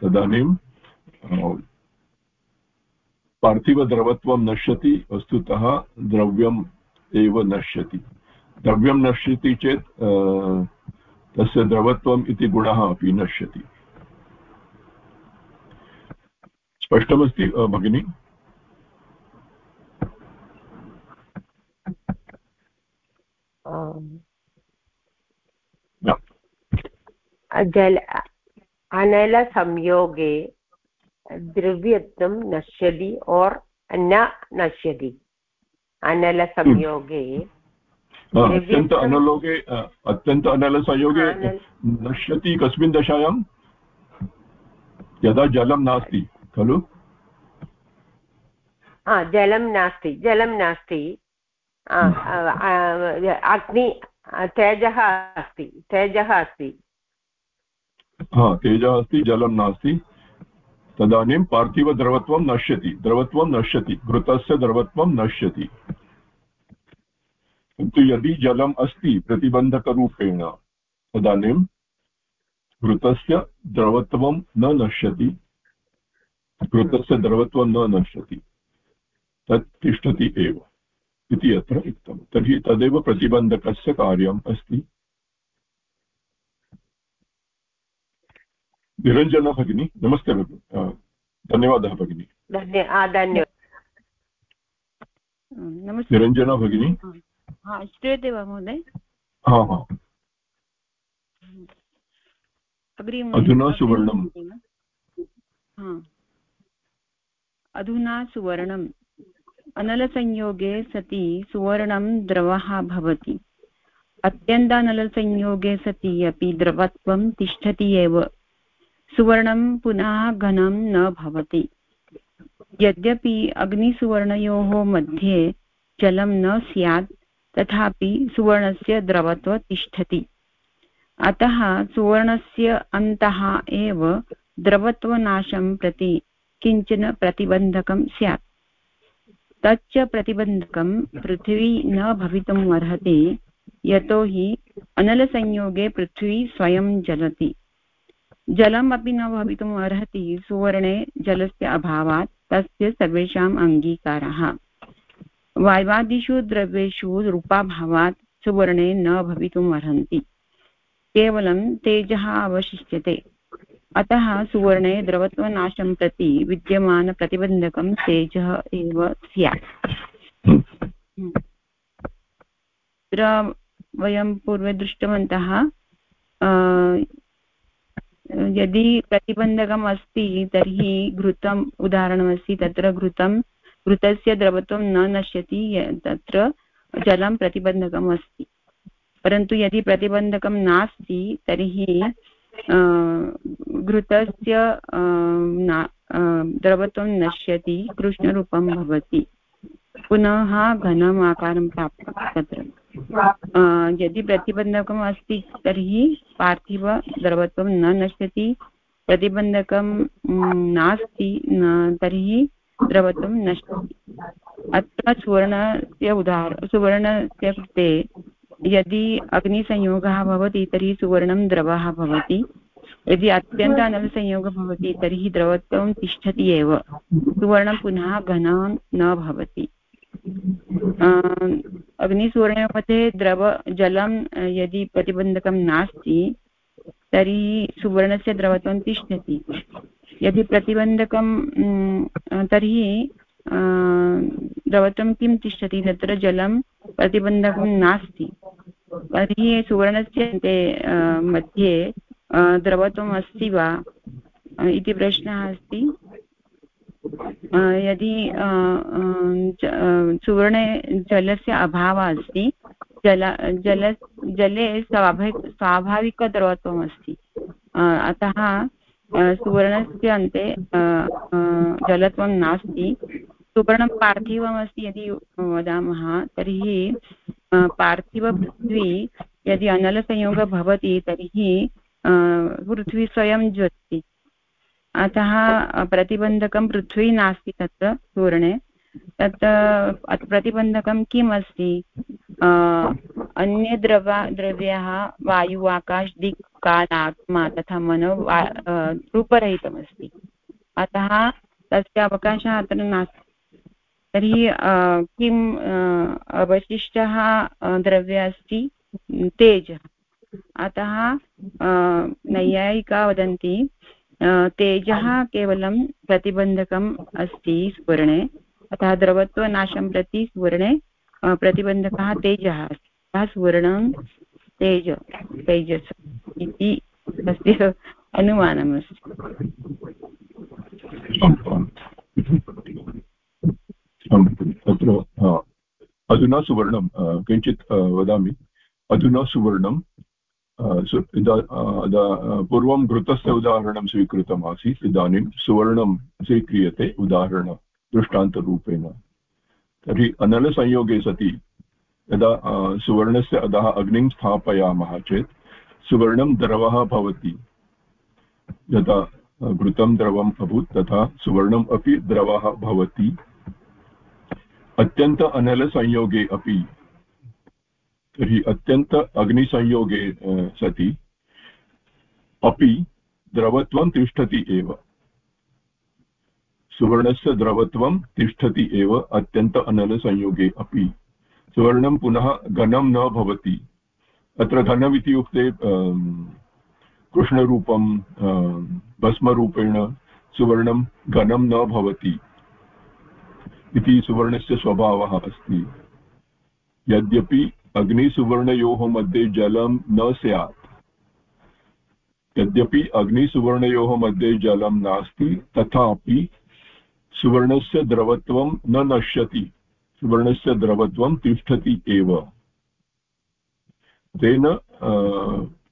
तदानीं पार्थिवद्रवत्वं नश्यति, वस्तुतः द्रव्यम् एव नश्यति। द्रव्यं नश्यति चेत् तस्य द्रवत्वम् इति गुणः अपि नश्यति। स्पष्टमस्ति भगिनी? जल अनलसंयोगे द्रव्यत्वं नश्यति और न नश्यति अनलसंयोगे अत्यन्त अनलोके अत्यन्त अनलसंयोगे नश्यति कस्मिन् दशायां यदा जलं नास्ति खलु जलं नास्ति जलं नास्ति अग्नि, तेजः अस्ति तेजः अस्ति। हा, तेजः अस्ति, जलं नास्ति। तदानीं पार्थिवद्रवत्वं नश्यति, द्रवत्वं नश्यति, घृतस्य द्रवत्वं नश्यति। किन्तु यदि जलम् अस्ति, प्रतिबन्धकरूपेण, तदानीं घृतस्य द्रवत्वं न नश्यति, घृतस्य द्रवत्वं न नश्यति, तत् तिष्ठति एव। इति अत्र उक्तं तर्हि तदेव प्रतिबन्धकस्य कार्यम् अस्ति। निरञ्जना भगिनी नमस्ते धन्यवादः भगिनी। धन्यवादः। निरञ्जना भगिनी। श्रूयते वा महोदय? हा हा। अधुना सुवर्णम्। अधुना सुवर्णम्। अनलसंयोगे सति सुवर्णं द्रवः भवति। अत्यन्तानलसंयोगे सति अपि द्रवत्वं तिष्ठति एव। सुवर्णं पुनः घनं न भवति। यद्यपि अग्निसुवर्णयोः मध्ये जलं न स्यात्, तथापि सुवर्णस्य द्रवत्व तिष्ठति। अतः सुवर्णस्य अन्तः एव द्रवत्वनाशं प्रति किंचन प्रतिबन्धकं स्यात्। तच्च प्रतिबन्धकं पृथिवी न भवितुम् अर्हति यतोहि अनलसंयोगे पृथ्वी स्वयं जलति। जलम् अपि न भवितुम् अर्हति, सुवर्णे जलस्य अभावात् तस्य सर्वेषाम् अङ्गीकारः। वायवादिषु द्रव्येषु रूपाभावात् सुवर्णे न भवितुम् अर्हन्ति। केवलं तेजः अवशिष्यते। अतः सुवर्णे द्रवत्वनाशं प्रति विद्यमानप्रतिबन्धकं तेजः एव स्यात्। तत्र वयं पूर्वे दृष्टवन्तः यदि प्रतिबन्धकम् अस्ति तर्हि घृतम् उदाहरणमस्ति तत्र घृतं घृतस्य द्रवत्वं न नश्यति तत्र जलं प्रतिबन्धकम् अस्ति। परन्तु यदि प्रतिबन्धकं नास्ति तर्हि घृतस्य द्रवत्वं नश्यति, कृष्णरूपं भवति। पुनः घनम् आकारं प्राप्तं तत्र। यदि प्रतिबन्धकम् अस्ति तर्हि पार्थिवद्रवत्वं न नश्यति, प्रतिबन्धकं नास्ति तर्हि द्रवत्वं नश्यति। अत्र सुवर्णस्य उदाहर, सुवर्णस्य कृते यदि अग्निसंयोगः भवति, तर्हि सुवर्णं द्रवः भवति। यदि अत्यन्त अनलसंयोगः भवति, तर्हि द्रवत्वं तिष्ठति एव। सुवर्णं पुनः घनं न भवति। अग्निसुवर्णमध्ये द्रव, जलं यदि प्रतिबन्धकं नास्ति, तर्हि सुवर्णस्य द्रवत्वं तिष्ठति। यदि प्रतिबन्धकं तर्हि द्रवत्वं किं तिष्ठति? तत्र जलं प्रतिबन्धकं नास्ति। तर्हि सुवर्णस्य अन्ते मध्ये द्रवत्वम् अस्ति वा? इति प्रश्नः अस्ति। यदि सुवर्णे जलस्य अभावः अस्ति, जल जल, जले स्वाभाविक स्वाभाविकद्रवत्वम् अस्ति। अतः सुवर्णस्य अन्ते जलत्वं नास्ति। सुवर्णं पार्थिवमस्ति यदि वदामः, तर्हि पार्थिवपृथ्वी यदि अनलसंयोगः भवति, तर्हि पृथ्वी स्वयं ज्वलति। अतः प्रतिबन्धकं पृथ्वी नास्ति तत्र पूर्णे तत् प्रतिबन्धकं किम् अस्ति अन्ये द्रव द्रव्यः, वायु, आकाश, दिक् कालात्मा तथा मनो रूपरहितमस्ति। अतः, तस्य अवकाशः अत्र नास्ति। तर्हि किम् अवशिष्टः द्रव्य अस्ति? तेजः। अतः नैयायिका वदन्ति तेजः केवलं प्रतिबन्धकम् अस्ति सुवर्णे, अतः द्रवत्वनाशं प्रति सुवर्णे प्रतिबन्धकः तेजः अस्ति। अतः सुवर्णं तेज, तेजस् इति तस्य अनुमानमस्ति। तत्र अधुना सुवर्णं किञ्चित् वदामि। अधुना सुवर्णं पूर्वं घृतस्य उदाहरणं स्वीकृतमासीत् इदानीं सुवर्णं स्वीक्रियते उदाहरण दृष्टान्तरूपेण। तर्हि अनलसंयोगे सति यदा सुवर्णस्य अधः अग्निं स्थापयामः चेत् सुवर्णं द्रवः भवति। यदा घृतं द्रवम् अभूत् तथा सुवर्णम् अपि द्रवः भवति। अत्यन्त अनलसंयोगे अपि। तर्हि अत्यन्त अग्निसंयोगे सति। अपि द्रवत्वं तिष्ठति एव। सुवर्णस्य द्रवत्वं तिष्ठति एव अत्यन्त अनलसंयोगे अपि। सुवर्णं पुनः घनं न भवति। अत्र उक्ते कृष्णरूपं भस्मरूपेण सुवर्णं घनं न भवति। इति सुवर्णस्य स्वभावः अस्ति। यद्यपि अग्निसुवर्णयोः मध्ये जलं न स्यात्, यद्यपि अग्निसुवर्णयोः मध्ये जलं नास्ति, तथापि सुवर्णस्य द्रवत्वं न नश्यति, सुवर्णस्य द्रवत्वं तिष्ठति एव। तेन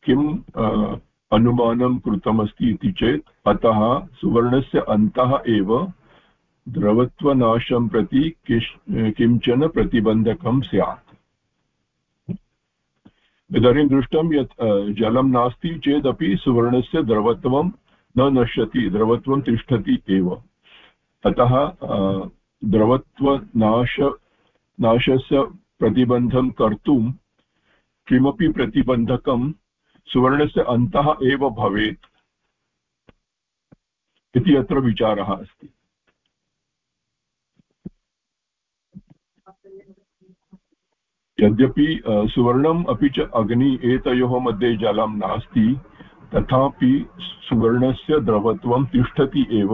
किम् अनुमानं कृतमस्ति इति चेत्, अतः सुवर्णस्य अन्तः एव द्रवत्वनाशं प्रति किंचन प्रतिबन्धकं स्यात्। इदानीं दृष्टं यत् जलं नास्ति चेदपि सुवर्णस्य द्रवत्वं न नश्यति, द्रवत्वं तिष्ठति एव। अतः द्रवत्वनाश, नाशस्य प्रतिबन्धं कर्तुं किमपि प्रतिबन्धकं सुवर्णस्य अन्तः एव भवेत् इति अत्र विचारः अस्ति। यद्यपि सुवर्णम् अपि च अग्नि एतयोः मध्ये जलं नास्ति, तथापि सुवर्णस्य द्रवत्वं तिष्ठति एव,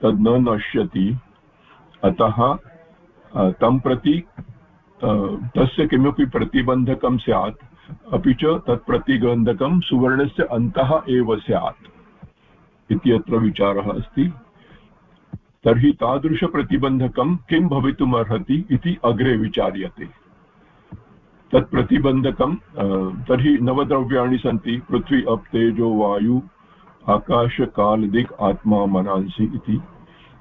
तद् न नश्यति। अतः तं प्रति तस्य किमपि प्रतिबन्धकं स्यात्, अपि च तत् प्रतिबन्धकं सुवर्णस्य अन्तः एव स्यात्। इति अत्र विचारः अस्ति। तर्हि तादृशप्रतिबन्धकं किं भवितुम् अर्हति इति अग्रे विचार्यते। तत् प्रतिबन्धकं तर्हि नवद्रव्याणि सन्ति, पृथ्वी अप् तेजो वायु आकाशकाल दिक् आत्मा मनांसि इति।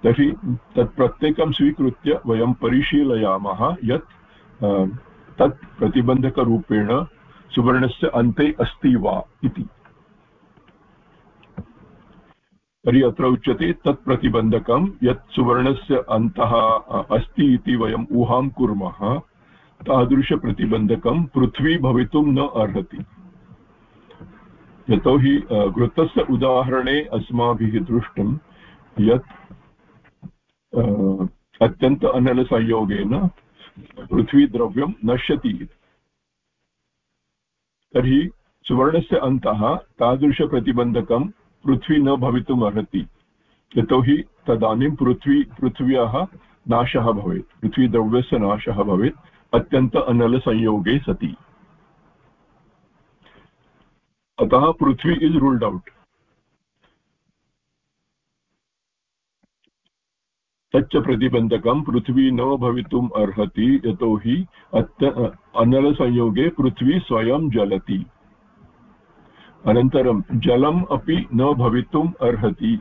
तर्हि तत् प्रत्येकं स्वीकृत्य वयं परिशीलयामः यत् तत् प्रतिबन्धकरूपेण सुवर्णस्य अन्ते अस्ति वा इति। तर्हि अत्र उच्यते तत् प्रतिबन्धकं यत् सुवर्णस्य अन्तः अस्ति इति वयम् ऊहां कुर्मः तादृशप्रतिबन्धकं पृथ्वी भवितुं न अर्हति। यतोहि घृतस्य उदाहरणे अस्माभिः दृष्टं यत् अत्यन्त अनलसंयोगेन पृथ्वीद्रव्यं नश्यति। तर्हि सुवर्णस्य अन्तः तादृशप्रतिबन्धकं पृथ्वी न भवितुम् अर्हति। यतोहि तदानीं पृथ्वी, पृथिव्याः नाशः भवेत्। पृथ्वीद्रव्यस्य नाशः भवेत्। अत्यन्त अनलसंयोगे सति। अतः पृथ्वी इस् रूल्ड् औट् तच्च प्रतिबन्धकं पृथ्वी न भवितुम् अर्हति। यतोहि अत्य अनलसंयोगे पृथ्वी स्वयं जलति। अनन्तरं जलम् अपि न भवितुम् अर्हति।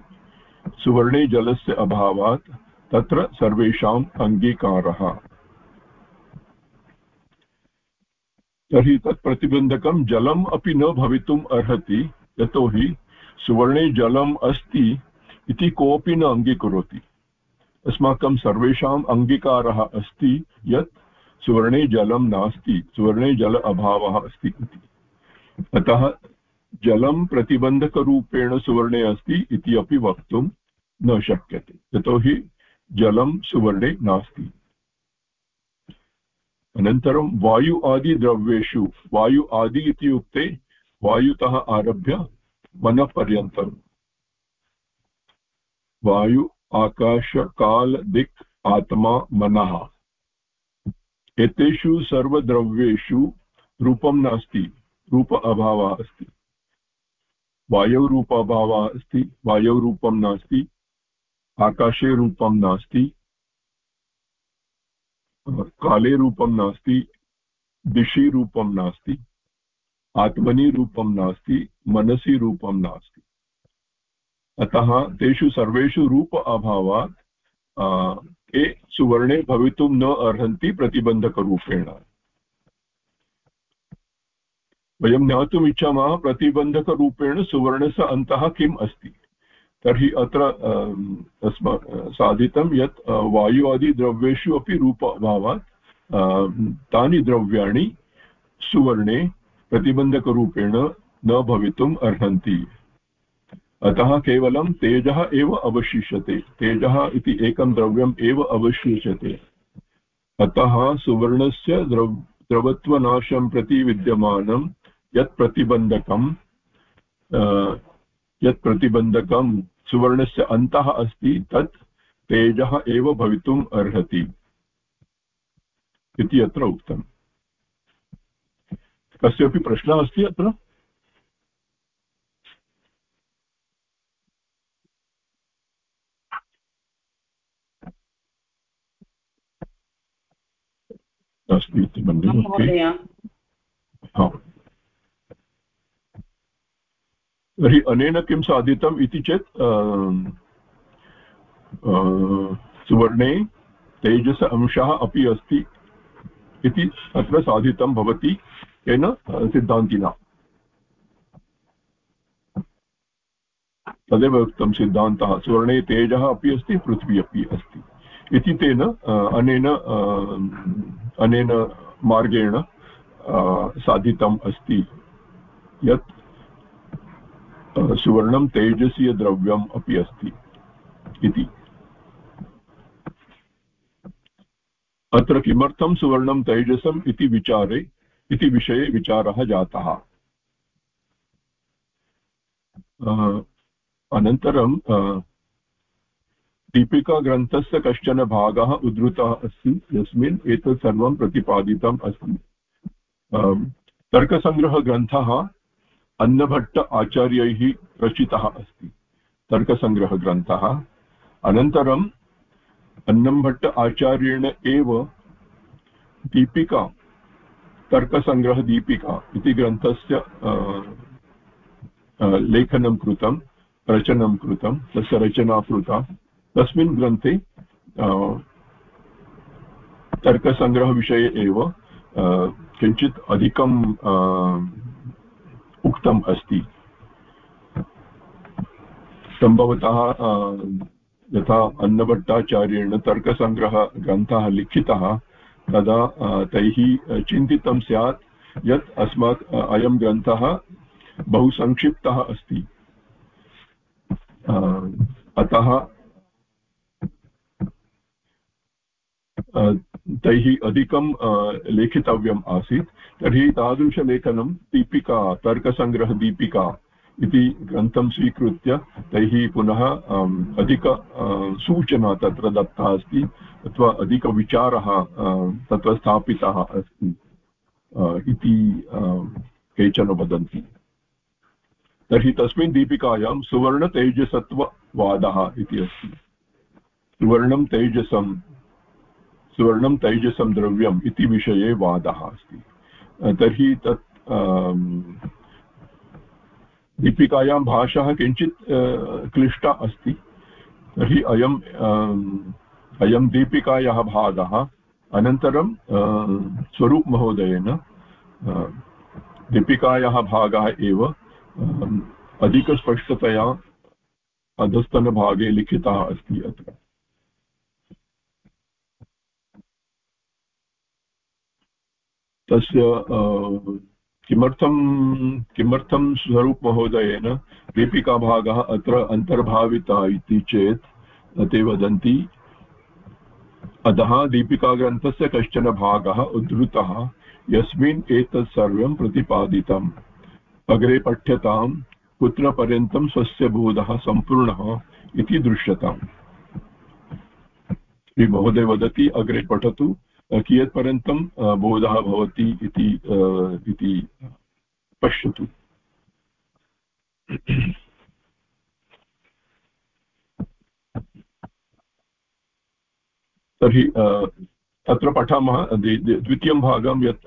सुवर्णे जलस्य अभावात् तत्र सर्वेषाम् अङ्गीकारः। तर्हि तत् प्रतिबन्धकं जलम् अपि न भवितुम् अर्हति, यतोहि सुवर्णे जलम् अस्ति इति कोऽपि न अङ्गीकरोति। अस्माकं सर्वेषाम् अङ्गीकारः अस्ति यत् सुवर्णे जलं नास्ति, सुवर्णे जल अभावः अस्ति इति। अतः जलं प्रतिबन्धकरूपेण सुवर्णे अस्ति इति अपि वक्तुं न शक्यते। यतोहि जलं सुवर्णे नास्ति। अनन्तरं वायु आदिद्रव्येषु वायु आदि इत्युक्ते वायुतः आरभ्य मनः वायु, आकाश, काल, दिक्, आत्मा, मनः। एतेषु सर्वद्रव्येषु रूपं नास्ति, रूप अभावः अस्ति। वायोरूपाभावः अस्ति वायोरूपं नास्ति, आकाशे रूपं नास्ति काले रूपं नास्ति, दिशि रूपं नास्ति, आत्मनि रूपं नास्ति, मनसि रूपं नास्ति। अतः तेषु सर्वेषु रूप अभावात् ते सुवर्णे भवितुं न अर्हन्ति प्रतिबन्धकरूपेण। वयं ज्ञातुम् इच्छामः प्रतिबन्धकरूपेण सुवर्णस्य अन्तः किम् अस्ति। तर्हि अत्र अस्मा, साधितं यत् वायु आदिद्रव्येषु अपि रूपभावात् तानि द्रव्याणि सुवर्णे प्रतिबन्धकरूपेण न भवितुम् अर्हन्ति। अतः केवलं तेजः एव अवशिष्यते। तेजः इति एकं द्रव्यम् एव अवशिष्यते। अतः सुवर्णस्य द्रव, द्रवत्वनाशं प्रति विद्यमानं यत् प्रतिबन्धकं यत् प्रतिबन्धकं सुवर्णस्य अन्तः अस्ति तत् तेजः एव भवितुम् अर्हति इति अत्र उक्तम्। कस्यापि प्रश्नः अस्ति अत्र? नास्ति इति मन्ये तर्हि अनेन किं साधितम् इति चेत् सुवर्णे तेजस अंशः अपि अस्ति इति अत्र साधितं भवति केन सिद्धान्तिना। तदेव उक्तं सिद्धान्तः, सुवर्णे तेजः अपि अस्ति, पृथ्वी अपि अस्ति इति तेन अनेन अनेन मार्गेण साधितम् अस्ति। यत् सुवर्णं तेजसीयद्रव्यम् अपि अस्ति इति। अत्र किमर्थं सुवर्णं तैजसम् इति विचारे, इति विषये विचारः जातः। अनन्तरं दीपिकाग्रन्थस्य कश्चन भागः उद्धृतः अस्ति, यस्मिन् एतत् सर्वं प्रतिपादितम् अस्ति। तर्कसङ्ग्रहग्रन्थः अन्नभट्ट आचार्यैः रचितः अस्ति। तर्कसङ्ग्रहग्रन्थः अनन्तरम् अन्नम्भट्ट आचार्येण एव दीपिका तर्कसङ्ग्रहदीपिका इति ग्रन्थस्य लेखनं कृतं, रचनं कृतं, तस्य रचना कृता। तस्मिन् ग्रन्थे तर्कसङ्ग्रहविषये एव किञ्चित् अधिकं उक्तम् अस्ति। सम्भवतः यथा अन्नभट्टाचार्येण तर्कसङ्ग्रहग्रन्थः लिखितः, तदा तैः चिन्तितं स्यात् यत् अस्मात् अयं ग्रन्थः बहु संक्षिप्तः अस्ति अतः तैः अधिकं लेखितव्यम् आसीत्। तर्हि तादृशलेखनं दीपिका, तर्कसङ्ग्रहदीपिका इति ग्रन्थं स्वीकृत्य तैः पुनः अधिक सूचना तत्र दत्ता अस्ति, अथवा अधिकविचारः तत्र स्थापितः अस्ति इति केचन वदन्ति। तर्हि तस्मिन् दीपिकायां सुवर्णतेजसत्ववादः इति अस्ति। सुवर्णं तेजसं सुवर्णं तैजसं द्रव्यम् इति विषये वादः अस्ति। तर्हि तत् दीपिकायां भाषा किञ्चित् क्लिष्टा अस्ति। तर्हि अयम् अयं दीपिकायाः भागः अनन्तरं स्वरूपमहोदयेन दीपिकायाः भागः एव अधिकस्पष्टतया अधस्तनभागे लिखितः अस्ति अत्र। तस्य किमर्थं किमर्थं स्वरूपमहोदयेन दीपिकाभागः अत्र अन्तर्भावितः इति चेत् ते वदन्ति, अतः दीपिकाग्रन्थस्य कश्चन भागः उद्धृतः, यस्मिन् एतत् सर्वं प्रतिपादितम्। अग्रे पठ्यतां कुत्र पर्यन्तं स्वस्य बोधः सम्पूर्णः इति दृश्यताम्। श्रीमहोदय वदति, अग्रे पठतु। कियत्पर्यन्तं बोधः भवति इति इति पश्यतु। तर्हि अत्र पठामः द्वितीयं भागं यत्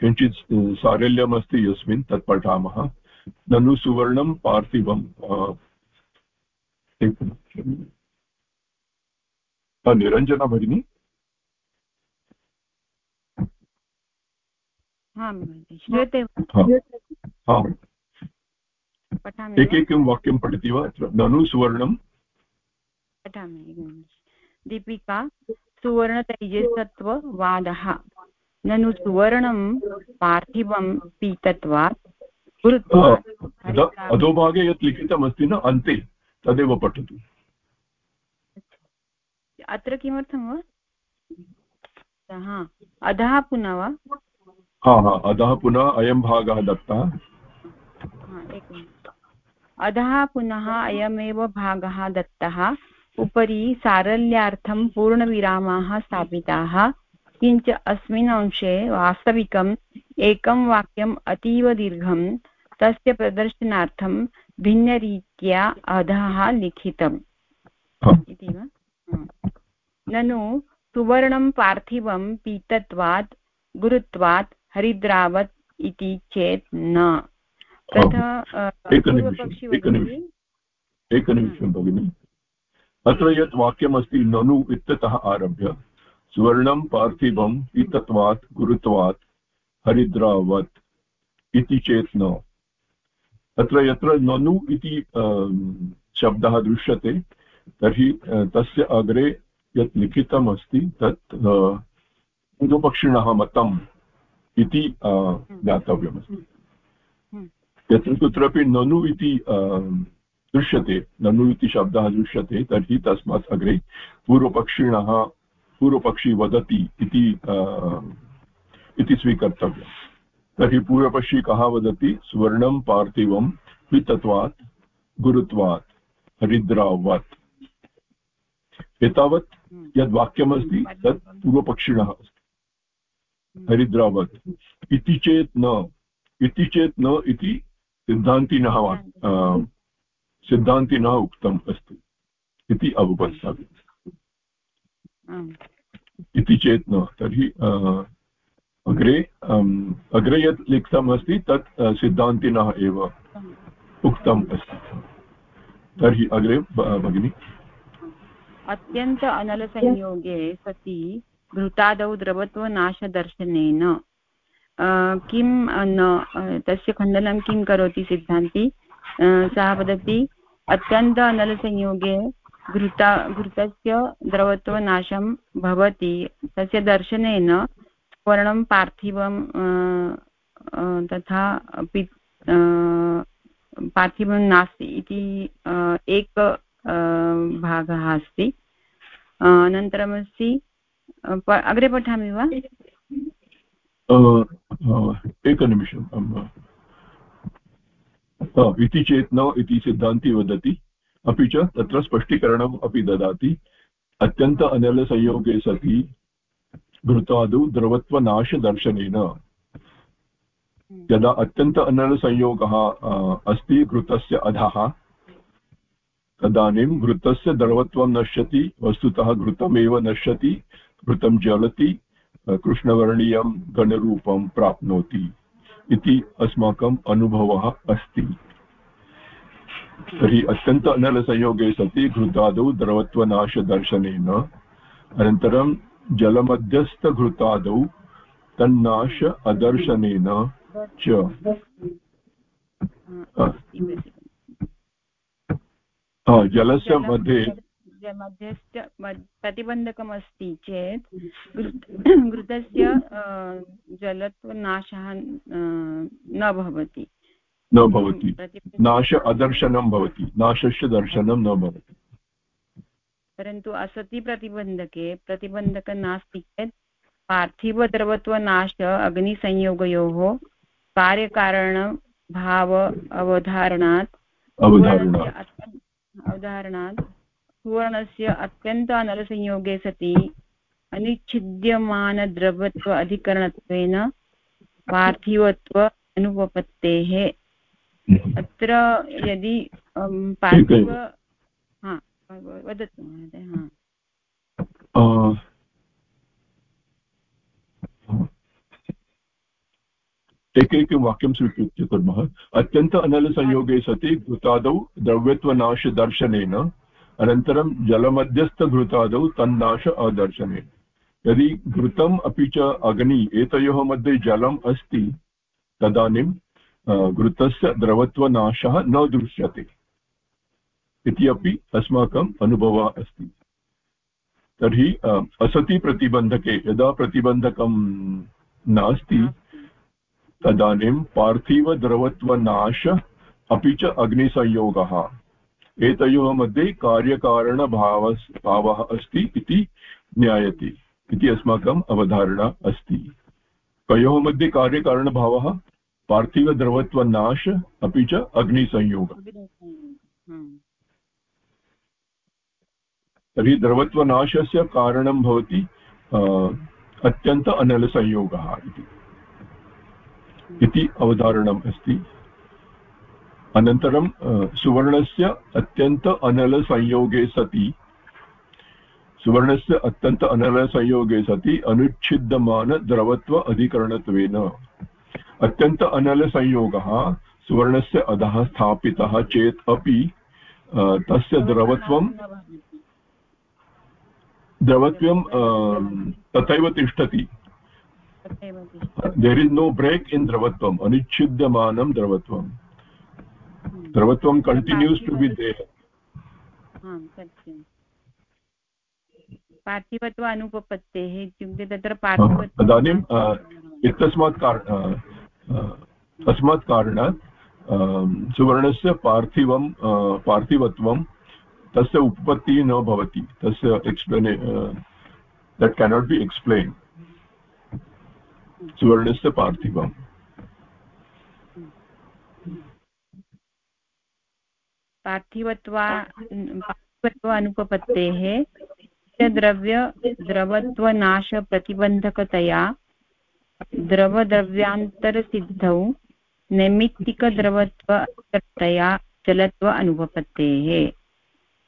किञ्चित् सारल्यमस्ति यस्मिन्, तत् पठामः। ननु सुवर्णं पार्थिवं निरञ्जना भगिनी। श्रूयते एकैकं वाक्यं पठति वा? अत्र ननु सुवर्णं पठामि दीपिका सुवर्णतैजसत्ववादः ननु सुवर्णं पार्थिवं पीतत्वात्। अधोभागे यत् लिखितमस्ति न अन्ते तदेव पठतु। अत्र किमर्थं वा? अधः पुनः वा? हा हा अधः पुनः अयं भागः दत्तः। अधः पुनः अयमेव भागः दत्तः। उपरि सारल्यार्थं पूर्णविरामाः स्थापिताः। किञ्च अस्मिन् अंशे वास्तविकम् एकं वाक्यम् अतीव दीर्घं तस्य प्रदर्शनार्थं भिन्नरीत्या अधः लिखितम्। इति वा? ननु सुवर्णं पार्थिवं पीतत्वात् गुरुत्वात् हरिद्रावत् इति चेत् न। एकनिमिषम् एकनिमिषं भगिनि। अत्र यत् वाक्यमस्ति ननु इत्यतः आरभ्य। सुवर्णं पार्थिवम् इतत्वात् गुरुत्वात् हरिद्रावत् इति चेत् न। अत्र यत्र ननु इति शब्दः दृश्यते तर्हि तस्य अग्रे यत् लिखितम् अस्ति तत् पूर्वपक्षिणः मतम्। इति ज्ञातव्यमस्ति यत्र कुत्रापि ननु इति दृश्यते ननु इति शब्दः दृश्यते तर्हि तस्मात् अग्रे पूर्वपक्षिणः पूर्वपक्षी वदति इति इति स्वीकर्तव्यम्। तर्हि पूर्वपक्षी कः वदति? सुवर्णं पार्थिवं वितत्वात् गुरुत्वात् हरिद्रावत्। एतावत् यद् वाक्यमस्ति तत् पूर्वपक्षिणः अस्ति। हरिद्रावत्। इति चेत् न। इति चेत् न इति सिद्धान्तिनः सिद्धान्तिनः उक्तम् अस्ति। इति अवगन्तव्यम् इति चेत् न। तर्हि अग्रे अग्रे यत् लिखितम् अस्ति तत् सिद्धान्तिनः एव उक्तम् अस्ति। तर्हि अग्रे भगिनि। अत्यन्त अनलसंयोगे सति घृतादौ द्रवत्वनाशदर्शनेन किं न तस्य खण्डनं किं करोति सिद्धान्ति? सः वदति, अत्यन्त अनलसंयोगे घृता, घृतस्य द्रवत्वनाशं भवति। तस्य दर्शनेन वर्णं पार्थिवं तथा पार्थिवं नास्ति इति एक भागः अस्ति। अनन्तरमस्ति अग्रे पठामि वा? एकनिमिषम् इति चेत् न इति सिद्धान्ति वदति। अपि च तत्र स्पष्टीकरणम् अपि ददाति। अत्यन्त अनलसंयोगे सति घृतादौ द्रवत्वनाशदर्शनेन। यदा अत्यन्त अनलसंयोगः अस्ति घृतस्य अधः, तदानीं घृतस्य द्रवत्वं नश्यति, वस्तुतः घृतमेव नश्यति। घृतं ज्वलति कृष्णवर्णीयं गणरूपं प्राप्नोति इति अस्माकम् अनुभवः अस्ति। तर्हि अत्यन्त अनलसंयोगे सति घृतादौ द्रवत्वनाशदर्शनेन। अनन्तरं जलमध्यस्थघृतादौ तन्नाश अदर्शनेन च। जलस्य मध्ये मध्यस्थ प्रतिबन्धकमस्ति चेत् घृतस्य जलत्वनाशः न भवति। न भवति। नाश अदर्शनं भवति। नाशस्य दर्शनं न भवति। परन्तु असति प्रतिबन्धके प्रतिबन्धक नास्ति चेत् पार्थिवद्रवत्वनाश अग्निसंयोगयोः कार्यकारणभाव अवधारणात् अवधारणात् सुवर्णस्य अत्यन्त अनलसंयोगे सति अनिच्छिद्यमानद्रवत्व अधिकरणत्वेन पार्थिवत्व अनुपपत्तेः। हम्म। अत्र यदि पार्थिव हा वदतु महोदय हा। एकैकं वाक्यं स्वीकृत्य कुर्मः। अत्यन्त अनलसंयोगे सति घृतादौ द्रव्यत्वनाशदर्शनेन अनन्तरं जलमध्यस्थघृतादौ तन्नाश अदर्शने। यदि घृतम् अपि च अग्नि एतयोः मध्ये जलम् अस्ति, तदानीं घृतस्य द्रवत्वनाशः न दृश्यते। इति अपि अस्माकम् अनुभवः अस्ति। तर्हि असति प्रतिबन्धके, यदा प्रतिबन्धकं नास्ति, तदानीं पार्थिवद्रवत्वनाश अपि च अग्निसंयोगः। एतयोः मध्ये कार्यकारणभाव भावः अस्ति इति ज्ञायते। इति अस्माकम् अवधारणा अस्ति। कयोः मध्ये कार्यकारणभावः पार्थिवद्रवत्वनाश अपि च अग्निसंयोग। तर्हि द्रवत्वनाशस्य कारणं भवति अत्यन्त अनलसंयोगः इति अवधारणम् अस्ति। अनन्तरं सुवर्णस्य अत्यन्त अनलसंयोगे सति। सुवर्णस्य अत्यन्त अनलसंयोगे सति अनुच्छिद्यमानद्रवत्व अधिकरणत्वेन। अत्यन्त अनलसंयोगः सुवर्णस्य अधः स्थापितः चेत् अपि तस्य द्रवत्वं द्रवत्वं तथैव तिष्ठति। There is no break in द्रवत्वम् अनिच्छिद्यमानं द्रवत्वं द्रवत्वं कण्टिन्यूस् टु बि देर् पार्थिवत्व अनुपपत्तेः इत्युक्ते तत्र इदानीम् इत्यस्मात् कार तस्मात् कारणात् सुवर्णस्य पार्थिवं पार्थिवत्वं तस्य उत्पत्तिः न भवति। तस्य explain that cannot be explain सुवर्णस्य पार्थिवम्। पार्थिवत्वा पार्थिवत्व अनुपपत्तेः द्रव्य द्रवत्वनाशप्रतिबन्धकतया द्रवद्रव्यान्तरसिद्धौ नैमित्तिकद्रवत्वतया जलत्व अनुपपत्तेः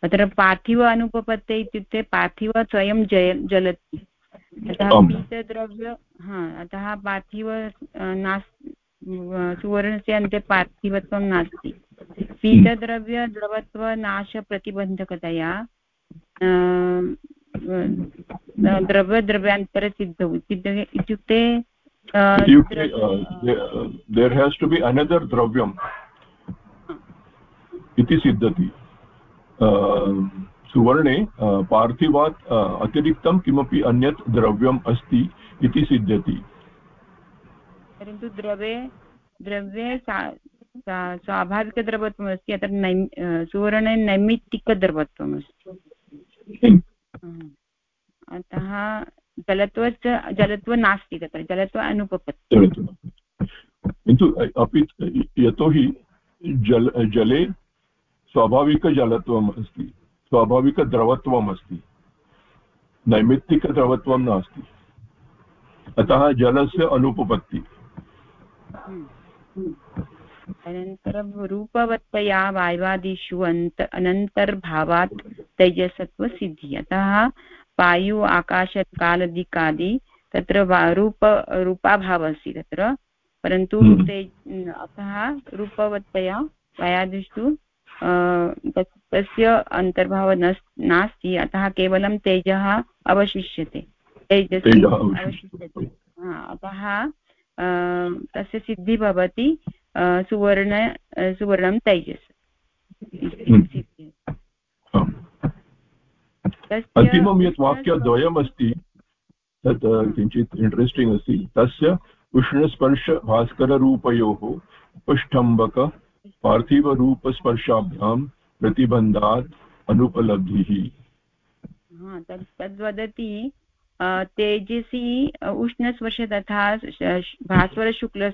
तत्र पार्थिव अनुपपत्ते इत्युक्ते पार्थिव स्वयं जय जलति। अतः पीतद्रव्य हा अतः पार्थिव नास् सुवर्णस्य अन्ते पार्थिवत्वं नास्ति। पीतद्रव्य द्रवत्वनाशप्रतिबन्धकतया द्रव्यद्रव्यान्तरसिद्धौ इत्युक्ते there has to be another द्रव्यम् इति सिद्धति। सुवर्णे पार्थिवात् अतिरिक्तं किमपि अन्यत् द्रव्यम् अस्ति इति सिद्ध्यति परन्तु द्रवे द्रव्ये स्वाभाविकद्रवत्वमस्ति अत्र नै सुवर्णे नैमित्तिकद्रवत्वमस्ति अतः जलत्व जलत्व नास्ति तत्र जलत्व अनुपपत्ति। किन्तु अपि यतोहि जल जले स्वाभाविकजलत्वम् अस्ति स्वाभाविकद्रवत्वम् अस्ति नैमित्तिकद्रवत्वं नास्ति। अतः जलस्य अनुपपत्ति। अनन्तरं रूपवत्तया वाय्वादिषु अन्त अनन्तर्भावात् तैजसत्वसिद्धिः अतः वायु आकाशकालदिकादि तत्र रूप रूपाभावः अस्ति तत्र। परन्तु हम्म। ते अतः रूपवत्तया वायादिषु तस्य अन्तर्भावः न नास्ति। अतः केवलं तेजः अवशिष्यते। तेजस् अवशिष्यते। अतः तस्य सिद्धिः भवति। सुवर्ण सुवर्णं तैजस् अन्तिमं यत् वाक्यद्वयमस्ति तत् किञ्चित् इण्ट्रेस्टिङ्ग् अस्ति तस्य उष्णस्पर्शभास्कररूपयोः उपष्ठम्बक पार्थिवरूपस्पर्शाभ्यां प्रतिबन्धात् अनुपलब्धिः तद्वदति तेजसि उष्णस्पर्श तथा भास्वरशुक्ल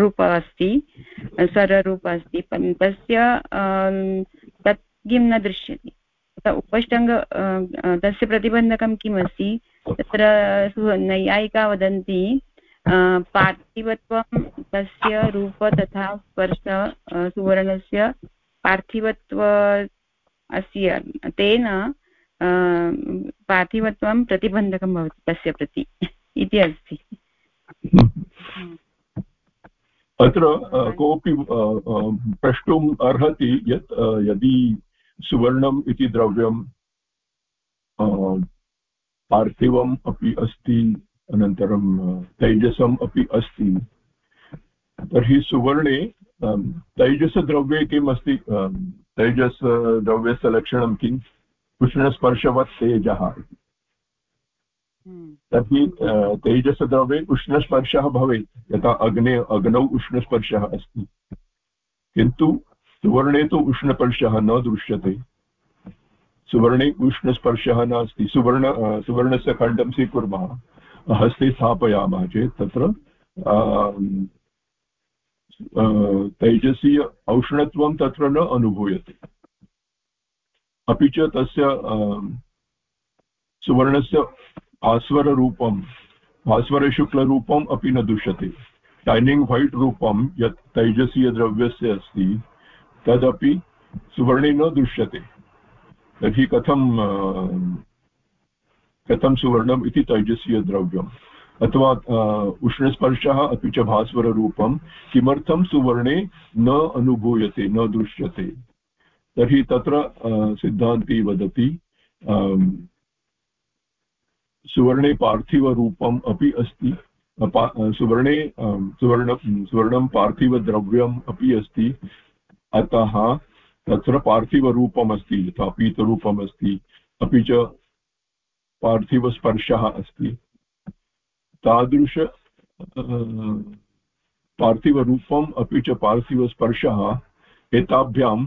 रूप अस्ति सररूप अस्ति तस्य तत् किं न दृश्यते। उपष्टङ्ग तस्य प्रतिबन्धकं किम् अस्ति? तत्र नैयायिका वदन्ति पार्थिवत्वं तस्य रूप तथा स्पर्श सुवर्णस्य पार्थिवत्व अस्य तेन पार्थिवत्वं प्रतिबन्धकं भवति तस्य प्रति इति अस्ति। अत्र कोऽपि प्रष्टुम् अर्हति यत् यदि सुवर्णम् इति द्रव्यं पार्थिवम् अपि अस्ति अनन्तरं तैजसम् अपि अस्ति तर्हि सुवर्णे तैजसद्रव्ये किम् अस्ति? तैजसद्रव्यस्य लक्षणं किम्? उष्णस्पर्शवत् तेजः हम्म। तर्हि तेजसद्रव्ये उष्णस्पर्शः भवेत् यथा अग्ने अग्नौ उष्णस्पर्शः अस्ति। किन्तु सुवर्णे तु उष्णस्पर्शः न दृश्यते। सुवर्णे उष्णस्पर्शः नास्ति। सुवर्ण सुवर्णस्य खण्डं स्वीकुर्मः। हस्ते स्थापयामः चेत् तत्र तैजसीय औष्णत्वं तत्र न अनुभूयते। अपि च तस्य सुवर्णस्य भास्वररूपं भास्वरशुक्लरूपम् अपि न दृश्यते टैनिङ्ग् वैट् रूपं यत् तैजसीयद्रव्यस्य अस्ति, तदपि सुवर्णे न दृश्यते तर्हि कथं कथं सुवर्णम् इति तैजसीयद्रव्यम्? अथवा उष्णस्पर्शः अपि च भास्वररूपं, किमर्थं सुवर्णे न अनुभूयते, न दृश्यते तर्हि तत्र सिद्धान्ती वदति सुवर्णे पार्थिवरूपम् अपि अस्ति सुवर्णे सुवर्ण, सुवर्णं पार्थिवद्रव्यम् अपि अस्ति, अतः तत्र पार्थिवरूपमस्ति, यथा पीतरूपमस्ति, अपि च पार्थिवस्पर्शः अस्ति। तादृश पार्थिवरूपम् अपि च पार्थिवस्पर्शः, एताभ्याम्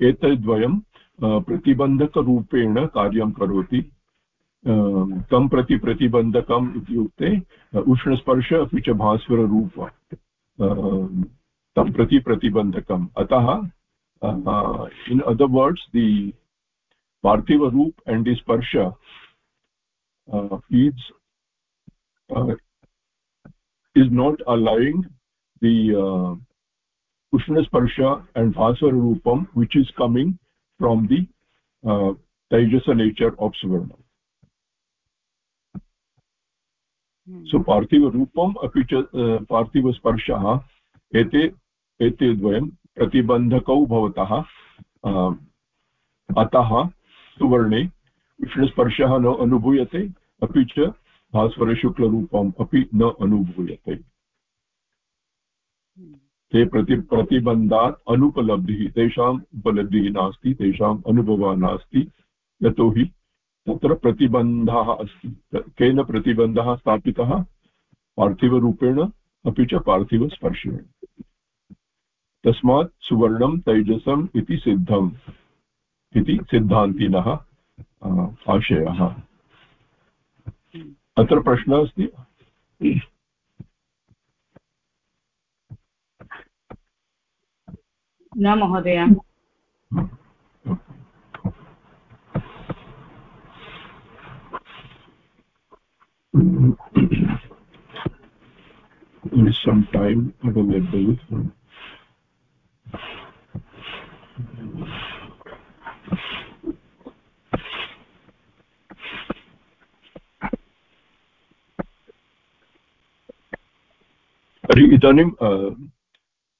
एतद्वयं प्रतिबन्धकरूपेण कार्यं करोति। तं प्रति प्रतिबन्धकम् इत्युक्ते उष्णस्पर्श अपि च भास्वररूप तं प्रति प्रतिबन्धकम्। अतः in other words the parthiva roop दि स्पर्श uh, is not allowing the uh, sparsha and bhaswar roopam which is coming from the uh, tejasa nature of suvarna hmm. api cha uh, parthiva sparshah ete ete dvayam प्रतिबन्धकौ भवतः अतः सुवर्णे विष्णुस्पर्शः न अनुभूयते अपि च भास्वरशुक्लरूपम् अपि न अनुभूयते ते प्रति प्रतिबन्धात् अनुपलब्धिः तेषाम् उपलब्धिः नास्ति तेषाम् अनुभवः नास्ति, यतोहि तत्र प्रतिबन्धः अस्ति। केन प्रतिबन्धः स्थापितः? पार्थिवरूपेण, अपि च पार्थिवस्पर्शेण। तस्मात् सुवर्णं तैजसम् इति सिद्धम्, इति सिद्धान्तिनः आशयः। अत्र प्रश्नः अस्ति। न महोदय some time available इदानीं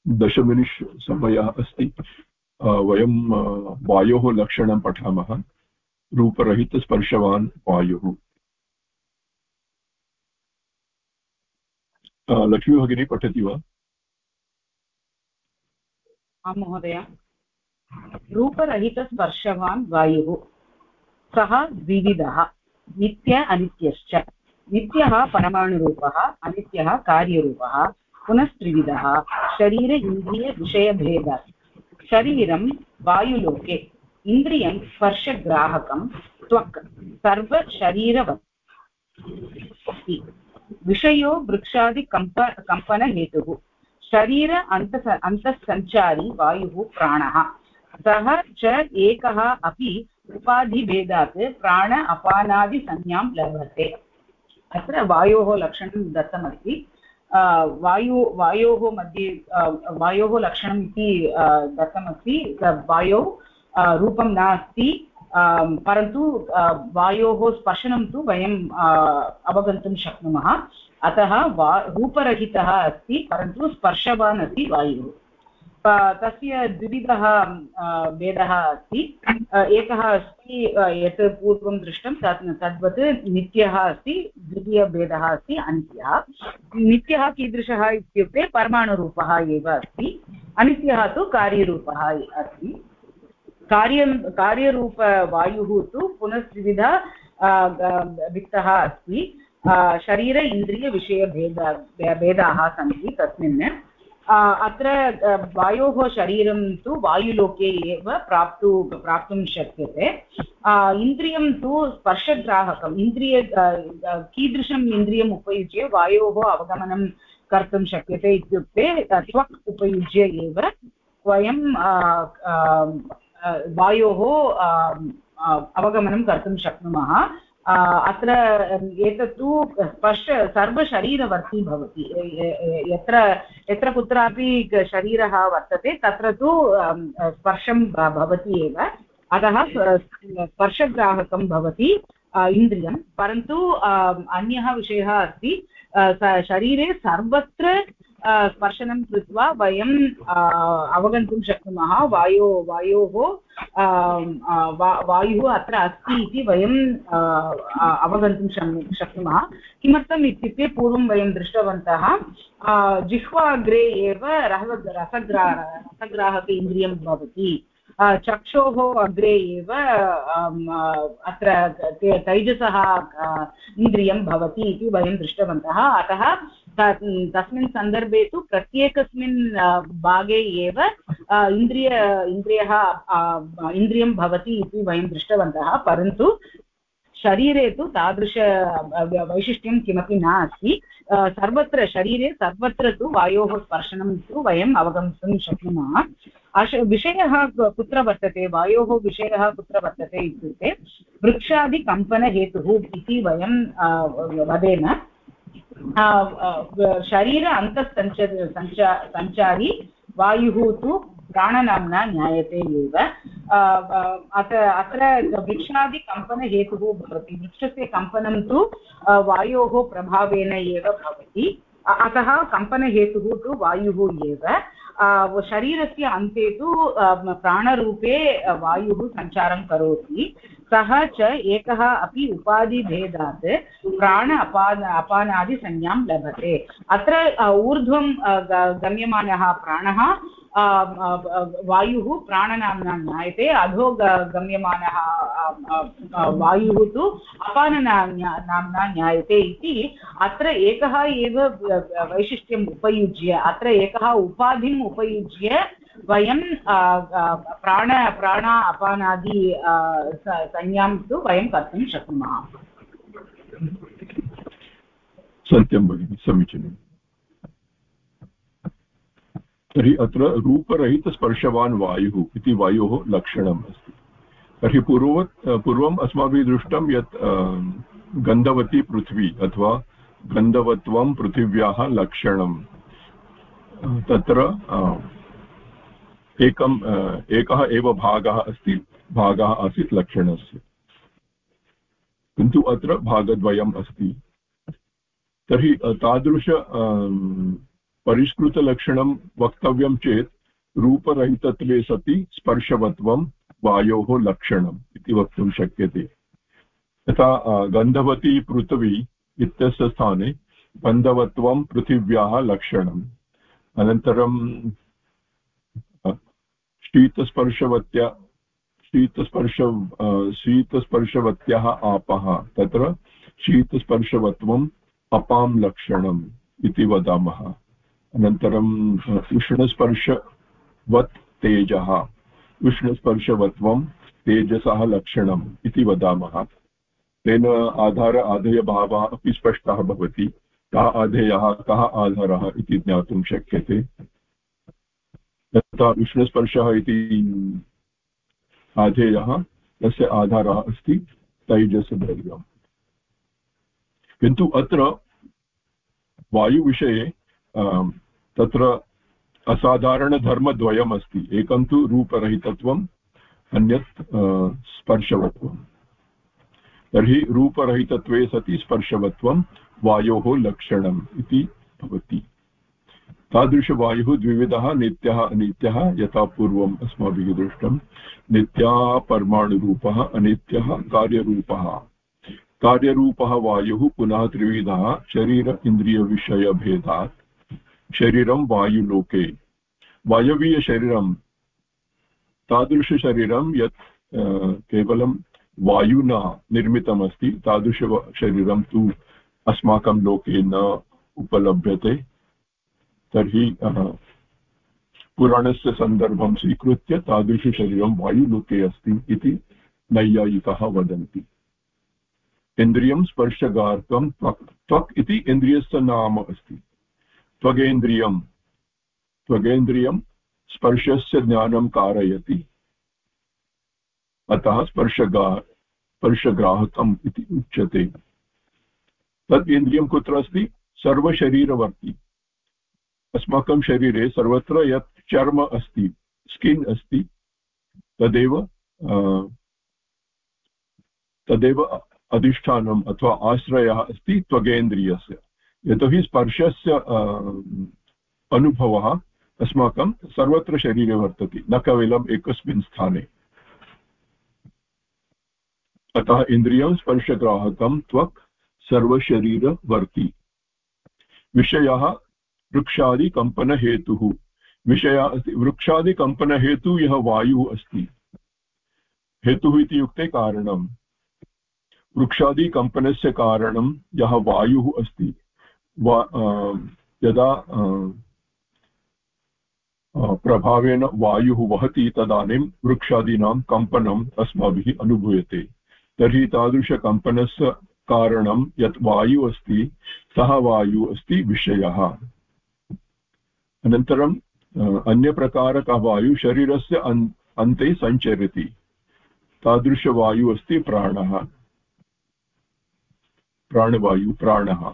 दशमिनिष् समयः अस्ति। वयं वायोः लक्षणं पठामः। रूपरहितस्पर्शवान् वायुः। लक्ष्मीभगिनी, पठति वा? आं महोदय। रूपरहितस्पर्शवान् वायुः। सः द्विविधः। नित्य, अनित्यश्च। नित्यः परमाणुरूपः, अनित्यः कार्यरूपः। पुनस्त्रिविधः, शरीर इन्द्रियविषयभेद शरीरं वायुलोके इन्द्रियं स्पर्शग्राहकं, त्वक्, सर्वशरीरवत् विषयो वृक्षादिकम्प कम्पनहेतुः शरीर अन्तः अन्तःसञ्चारी वायुः प्राणः, सः च एकः अपि उपाधिभेदात् प्राण अपानादिसंज्ञां लभते अत्र वायोः लक्षणं दत्तमस्ति। वायु, वायोः मध्ये वायोः लक्षणम् इति दत्तमस्ति। वायोः रूपं नास्ति। परन्तु वायोः स्पर्शनं तु वयम् अवगन्तुं शक्नुमः। अतः वा, रूपरहितः अस्ति, परन्तु स्पर्शवान् अस्ति वायुः। तस्य द्विविधः भेदः अस्ति. एकः अस्ति यत् पूर्वं दृष्टं तत् तद्वत् नित्यः अस्ति, द्वितीयभेदः अस्ति, अनित्यः. नित्यः कीदृशः इत्युक्ते परमाणुरूपः एव अस्ति. अनित्यः तु कार्यरूपः अस्ति. कार्यं, कार्यरूपवायुः तु पुनस्त्रिविध वित्तः अस्ति. शरीर इन्द्रियविषयभेद भेदाः सन्ति तस्मिन्. अत्र वायोः शरीरं तु वायुलोके एव प्राप्तु, प्राप्तुं शक्यते। इन्द्रियं तु स्पर्शग्राहकम्, इन्द्रिय कीदृशम् इन्द्रियम् उपयुज्य वायोः अवगमनं कर्तुं शक्यते इत्युक्ते त्वक् उपयुज्य एव वयं वायोः अवगमनं कर्तुं शक्नुमः। अत्र एतत्तु स्पर्श सर्वशरीरवर्ती भवति। यत्र यत्र कुत्रापि शरीरः वर्तते, तत्र तु स्पर्शं भवति एव। अतः स्पर्शग्राहकं भवति इन्द्रियं। परन्तु अन्यः विषयः अस्ति शरीरे सर्वत्र स्पर्शनं कृत्वा वयं अवगन्तुं शक्नुमः। वायो, वायोः वायुः अत्र अस्ति इति वयं अवगन्तुं शक्नुमः। किमर्थम् इत्युक्ते पूर्वं वयं दृष्टवन्तः जिह्वा अग्रे एव रस रसग्रा, रसग्राहक इन्द्रियं भवति। चक्षोः अग्रे एव अत्र तैजसः इन्द्रियं भवति इति वयं दृष्टवन्तः। अतः तस्मिन् सन्दर्भे तु प्रत्येकस्मिन् भागे एव इन्द्रिय, इन्द्रियः इन्द्रियं भवति इति वयं दृष्टवन्तः, परन्तु शरीरे तु तादृश वैशिष्ट्यं किमपि न अस्ति सर्वत्र, शरीरे सर्वत्र तु वायोः स्पर्शनं तु वयम् अवगन्तुं शक्नुमः। अश, विषयः कुत्र वर्तते? वायोः विषयः कुत्र वर्तते इत्युक्ते, वृक्षादिकम्पनहेतुः इति वयं वदेम। शरीर अन्तःसञ्च, सञ्चा, सञ्चारी, वायुः तु प्राणनाम्ना ज्ञायते एव। अत्र अत्र वृक्षादिकम्पनहेतुः भवति। वृक्षस्य कम्पनं तु वायोः प्रभावेन एव भवति। अतः कम्पनहेतुः तु वायुः एव। शरीरस्य अन्ते तु प्राणरूपे वायुः सञ्चारं करोति। सः च एकः अपि उपाधिभेदात् प्राण अपान, अपानादिसंज्ञां लभते। अत्र ऊर्ध्वं गम्यमानः प्राणः वायुः प्राणनाम्ना ज्ञायते, अधो गम्यमानः वायुः तु अपाननाम्ना ज्ञायते इति अत्र एकः एव वैशिष्ट्यम् उपयुज्य, अत्र एकः उपाधिम् उपयुज्य वयं प्राण प्राण अपानादि संज्ञां तु वयं कर्तुं शक्नुमः। सत्यं भगिनि समीचीनम् तर्हि अत्र रूपरहितस्पर्शवान् वायुः इति वायोः लक्षणम् अस्ति। तर्हि पूर्ववत्, पूर्वम् अस्माभिः दृष्टं यत् गन्धवती पृथ्वी अथवा गन्धवत्वं पृथिव्याः लक्षणं तत्र एकम् एकः एव भागः अस्ति, भागः आसीत् लक्षणस्य। किन्तु अत्र भागद्वयम् अस्ति। तर्हि तादृश परिष्कृतलक्षणं वक्तव्यं चेत् रूपरहितत्वे सति स्पर्शवत्वं वायोः लक्षणम् इति वक्तुं शक्यते। यथा गन्धवती पृथिवी इत्यस्य स्थाने गन्धवत्वं पृथिव्याः लक्षणम्। अनन्तरं शीतस्पर्शवत्या शीतस्पर्श शीतस्पर्शवत्याः आपः, तत्र शीतस्पर्शवत्वम् अपां लक्षणम् इति वदामः। अनन्तरम् उष्णस्पर्शवत् तेजः उष्णस्पर्शवत्वं तेजसः लक्षणम् इति वदामः। तेन आधार आधेयभावः अपि स्पष्टः भवति। कः आधेयः, कः आधारः इति ज्ञातुं शक्यते। यथा उष्णस्पर्शः इति आधेयः तस्य आधारः अस्ति तैजसद्रव्यम् किन्तु अत्र वायुविषये तत्र असाधारणधर्मद्वयम् अस्ति एकं तु रूपरहितत्वम्, अन्यत् स्पर्शवत्वम्। तर्हि रूपरहितत्वे सति स्पर्शवत्वं वायोः लक्षणम् इति भवति। तादृशवायुः द्विविधः नित्यः अनित्यः, यथा पूर्वम् अस्माभिः दृष्टं, नित्या परमाणुरूपः, अनित्यः कार्यरूपः। कार्यरूपः वायुः पुनः त्रिविधः, शरीर इन्द्रियविषयभेदात्। शरीरं वायुलोके। वायवीयशरीरं, तादृशशरीरं यत् केवलं वायुना निर्मितमस्ति तादृशशरीरं तु अस्माकं लोके न उपलभ्यते। तर्हि पुराणस्य सन्दर्भं स्वीकृत्य तादृशशरीरं वायुलोके अस्ति इति नैयायिकाः वदन्ति। इन्द्रियं स्पर्शगार्थं त्वक् त्वक् इति इन्द्रियस्य नाम अस्ति। त्वगेन्द्रियं त्वगेन्द्रियं स्पर्शस्य ज्ञानं कारयति। अतः स्पर्शगा, स्पर्शग्राहकम् इति उच्यते। तद् इन्द्रियं कुत्र अस्ति? सर्वशरीरवर्ति। अस्माकं शरीरे सर्वत्र यत् चर्म अस्ति, स्किन् अस्ति, तदेव तदेव अधिष्ठानम् अथवा आश्रयः अस्ति त्वगेन्द्रियस्य। यतोहि स्पर्शस्य अनुभवः अस्माकं सर्वत्र शरीरे वर्तते, न केवलम् एकस्मिन् स्थाने। अतः इन्द्रियं स्पर्शग्राहकं त्वक् सर्वशरीरवर्ति। विषयः वृक्षादिकम्पनहेतुः विषयः अस्ति वृक्षादिकम्पनहेतुः यः वायुः अस्ति। हेतुः इत्युक्ते कारणं वृक्षादिकम्पनस्य कारणं यः वायुः अस्ति। वा यदा प्रभावेन वायुः वहति तदानीं वृक्षादीनां कम्पनम् अस्माभिः अनुभूयते। तर्हि तादृशकम्पनस्य कारणं यत् वायुः अस्ति, सः वायुः अस्ति विषयः। अनन्तरम् अन्यप्रकारकः वायुः शरीरस्य अन्, अन्ते सञ्चरति। तादृशवायुः अस्ति प्राणः। प्राणवायु, प्राणः।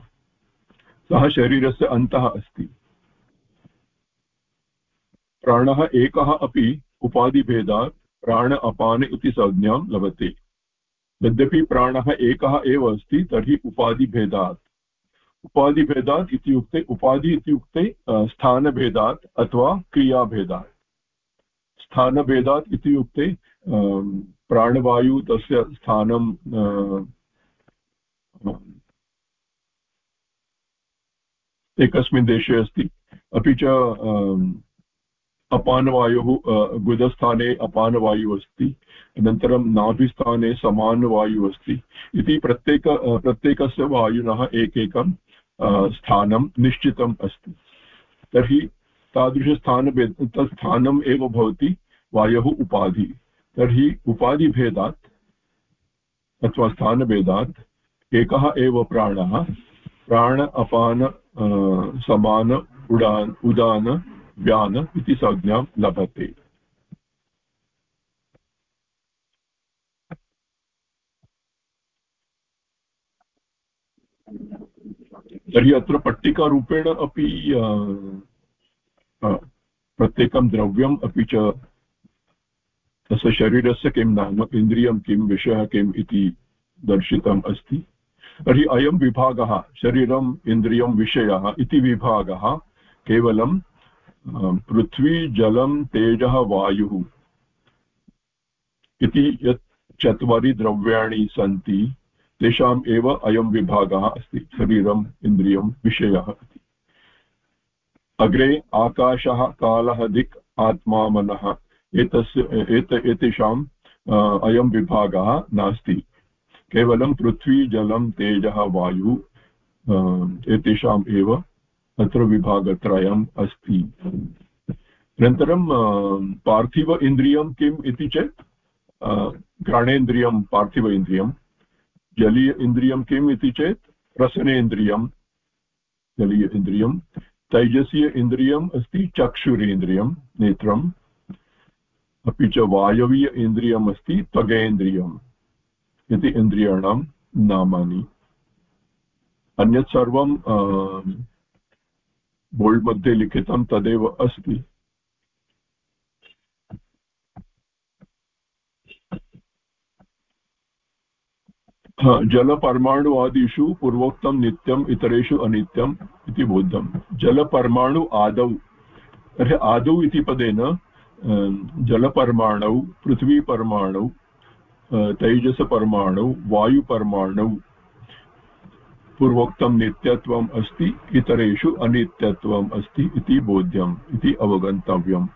सः शरीरस्य अन्तः अस्ति। प्राणः एकः अपि उपाधिभेदात्, प्राण अपान इति संज्ञां लभते। यद्यपि प्राणः एकः एव अस्ति, तर्हि उपाधिभेदात्। उपाधिभेदात् इत्युक्ते, उपाधि इत्युक्ते स्थानभेदात् अथवा क्रियाभेदात्। स्थानभेदात् इत्युक्ते प्राणवायु तस्य स्थानं एकस्मिन् देशे अस्ति। अपि च अपानवायुः गुदस्थाने अपानवायुः अस्ति। अनन्तरं नाभिस्थाने समानवायुः अस्ति। इति प्रत्येक प्रत्येकस्य वायुनः एकैकं स्थानं निश्चितम् अस्ति। तर्हि तादृशस्थानभे तत् स्थानम् एव भवति वायोः उपाधि। तर्हि उपाधिभेदात् अथवा स्थानभेदात् एकः एव प्राणः। प्राण, अपान समान, उडान्, उदान, व्यान इति संज्ञां लभते। तर्हि अत्र पट्टिकारूपेण अपि प्रत्येकं द्रव्यम् अपि च तस्य शरीरस्य किं नाम, इन्द्रियं किं, विषयः किम् इति दर्शितम् अस्ति। तर्हि अयं विभागः, शरीरम्, इन्द्रियं, विषयः इति विभागः केवलं पृथ्वी, जलं, तेजः, वायुः इति यत् चत्वारि द्रव्याणि सन्ति। तेषाम् एव अयं विभागः अस्ति शरीरम् इन्द्रियं, विषयः इति। अग्रे आकाशः, कालः, दिक् आत्मा मनः एतस्य, एत एतेषाम् अयं विभागः नास्ति। केवलं पृथ्वी, जलं, तेजः, वायु एतेषाम् एव अत्र विभागत्रयम् अस्ति। अनन्तरं पार्थिव इन्द्रियं किम् इति चेत् घ्राणेन्द्रियं, पार्थिव इन्द्रियं जलीय इन्द्रियं किम् इति चेत् रसनेन्द्रियं जलीय इन्द्रियं तैजसीय इन्द्रियम् अस्ति चक्षुरेन्द्रियं नेत्रम्। अपि च वायवीय इन्द्रियम् अस्ति त्वगेन्द्रियम् इति इन्द्रियाणां नामानि। अन्यत् सर्वं बोल्ड् मध्ये लिखितं तदेव अस्ति। जलपरमाणु आदिषु पूर्वोक्तं नित्यम्, इतरेषु अनित्यम् इति बोद्धं जलपरमाणु आदौ। तर्हि आदौ इति पदेन जलपरमाणौ, पृथ्वीपरमाणौ तैजसपरमाणौ, वायुपरमाणौ पूर्वोक्तं नित्यत्वम् अस्ति, इतरेषु अनित्यत्वम् अस्ति इति बोध्यम् इति अवगन्तव्यम्।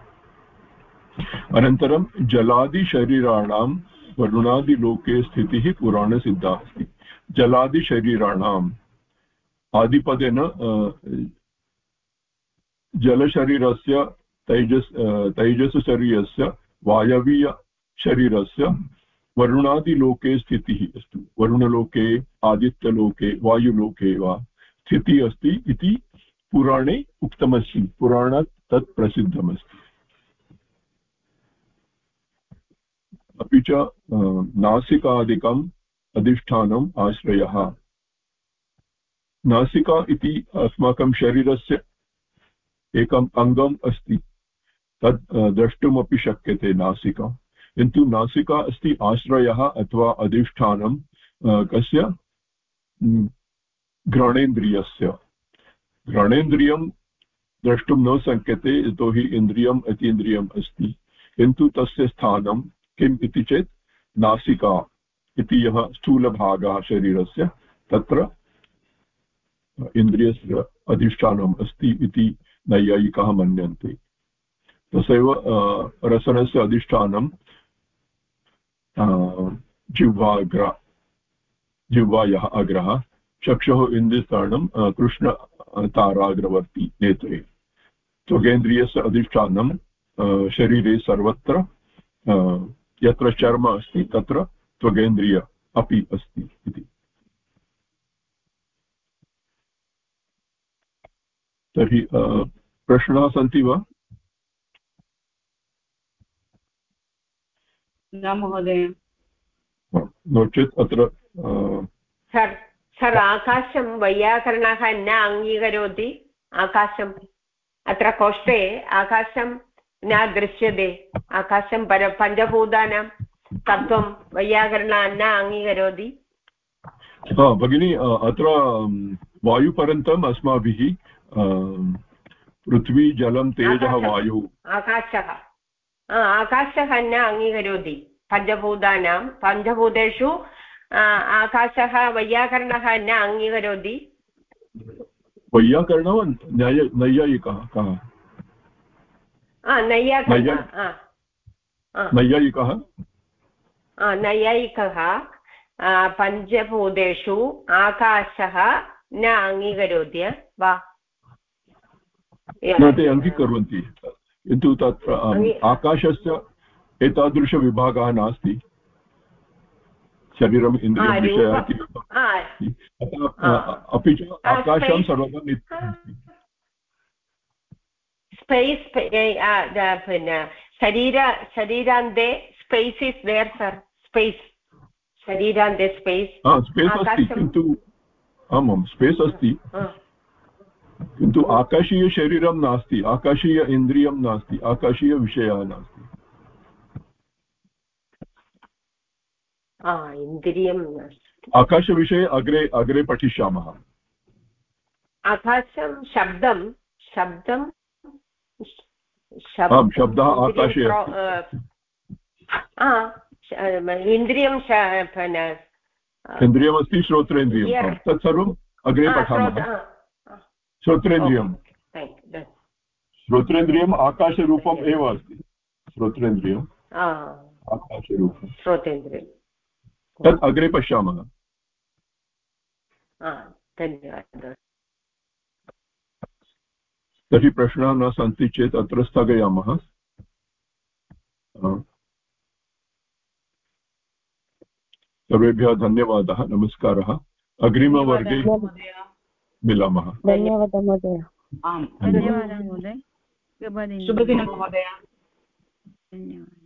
अनन्तरं जलादिशरीराणां वरुणादिलोके स्थितिः पुराणसिद्धा अस्ति। जलादिशरीराणाम् आदिपदेन जलशरीरस्य तैजस् तैजसशरीरस्य वायवीयशरीरस्य वरुणादिलोके स्थितिः अस्ति। वरुणलोके, आदित्यलोके, वायुलोके वा स्थितिः अस्ति इति पुराणे उक्तमस्ति। पुराणात् तत् प्रसिद्धमस्ति। अपि च नासिकादिकम् अधिष्ठानम् आश्रयः। नासिका इति अस्माकं शरीरस्य एकम् अङ्गम् अस्ति। तत् द्रष्टुमपि शक्यते नासिका। किन्तु नासिका अस्ति आश्रयः अथवा अधिष्ठानं कस्य? घ्राणेन्द्रियस्य। घ्राणेन्द्रियं द्रष्टुं न शक्यते, यतोहि इन्द्रियम् अतीन्द्रियम् अस्ति। किन्तु तस्य स्थानं किम् इति चेत् नासिका इति यः स्थूलभागः शरीरस्य, तत्र इन्द्रियस्य अधिष्ठानम् अस्ति इति नैयायिकाः मन्यन्ते। तथैव रसनस्य अधिष्ठानं जिह्वाग्र, जिह्वायः अग्रः, चक्षुः इन्द्रियस्थानं कृष्णताराग्रवर्ति नेत्रे। त्वगेन्द्रियस्य अधिष्ठानं शरीरे सर्वत्र यत्र चर्म अस्ति तत्र त्वगेन्द्रिय अपि अस्ति इति। तर्हि प्रश्नाः सन्ति वा? न महोदय। नो चेत् अत्र सर् सर् आकाशं वैयाकरणः न अङ्गीकरोति। आकाशम् अत्र कोष्ठे आकाशं न दृश्यते आकाशं पर पञ्चभूतानां तत्त्वं वैयाकरणः न अङ्गीकरोति भगिनी अत्र वायुपर्यन्तम् अस्माभिः पृथ्वी जलं तेजः वायुः आकाशः आकाशः न अङ्गीकरोति पञ्चभूतानां पञ्चभूतेषु आकाशः वैयाकरणः न अङ्गीकरोति वैयाकरण नैयायिकः कः नैयायिकः नैयायिकः पञ्चभूतेषु आकाशः न अङ्गीकरोति वा? ते अङ्गीकुर्वन्ति। किन्तु तत्र आकाशस्य एतादृशविभागः नास्ति। शरीरम् इन्द्रियं विषयः अपि च आकाशं सर्वदा नित्यम् स्पेस् शरीर शरीरान्ते space is there sir space शरीरान्ते space space अस्ति किन्तु आमां स्पेस् अस्ति किन्तु आकाशीयशरीरं नास्ति आकाशीय इन्द्रियं नास्ति आकाशीयविषयः नास्ति इन्द्रियं आकाशविषये अग्रे अग्रे पठिष्यामः आकाशं शब्दं शब्दं शब्दः आकाशे इन्द्रियं इन्द्रियमस्ति श्रोत्रेन्द्रियं। तत्सर्वम् अग्रे पठामः। श्रोत्रेन्द्रियं श्रोत्रेन्द्रियम्। आकाशरूपम् एव अस्ति। श्रोत्रेन्द्रियम् आकाशरूपं श्रोतेन्द्रियं तत् अग्रे पश्यामः। धन्यवादः। तर्हि प्रश्नाः न सन्ति चेत् अत्र स्थगयामः। सर्वेभ्यः धन्यवादः। नमस्कारः। अग्रिमवर्गे मिलामः। धन्यवादः महोदय। धन्यवादः महोदय। शुभदिनं शुभदिनं महोदय। धन्यवादः।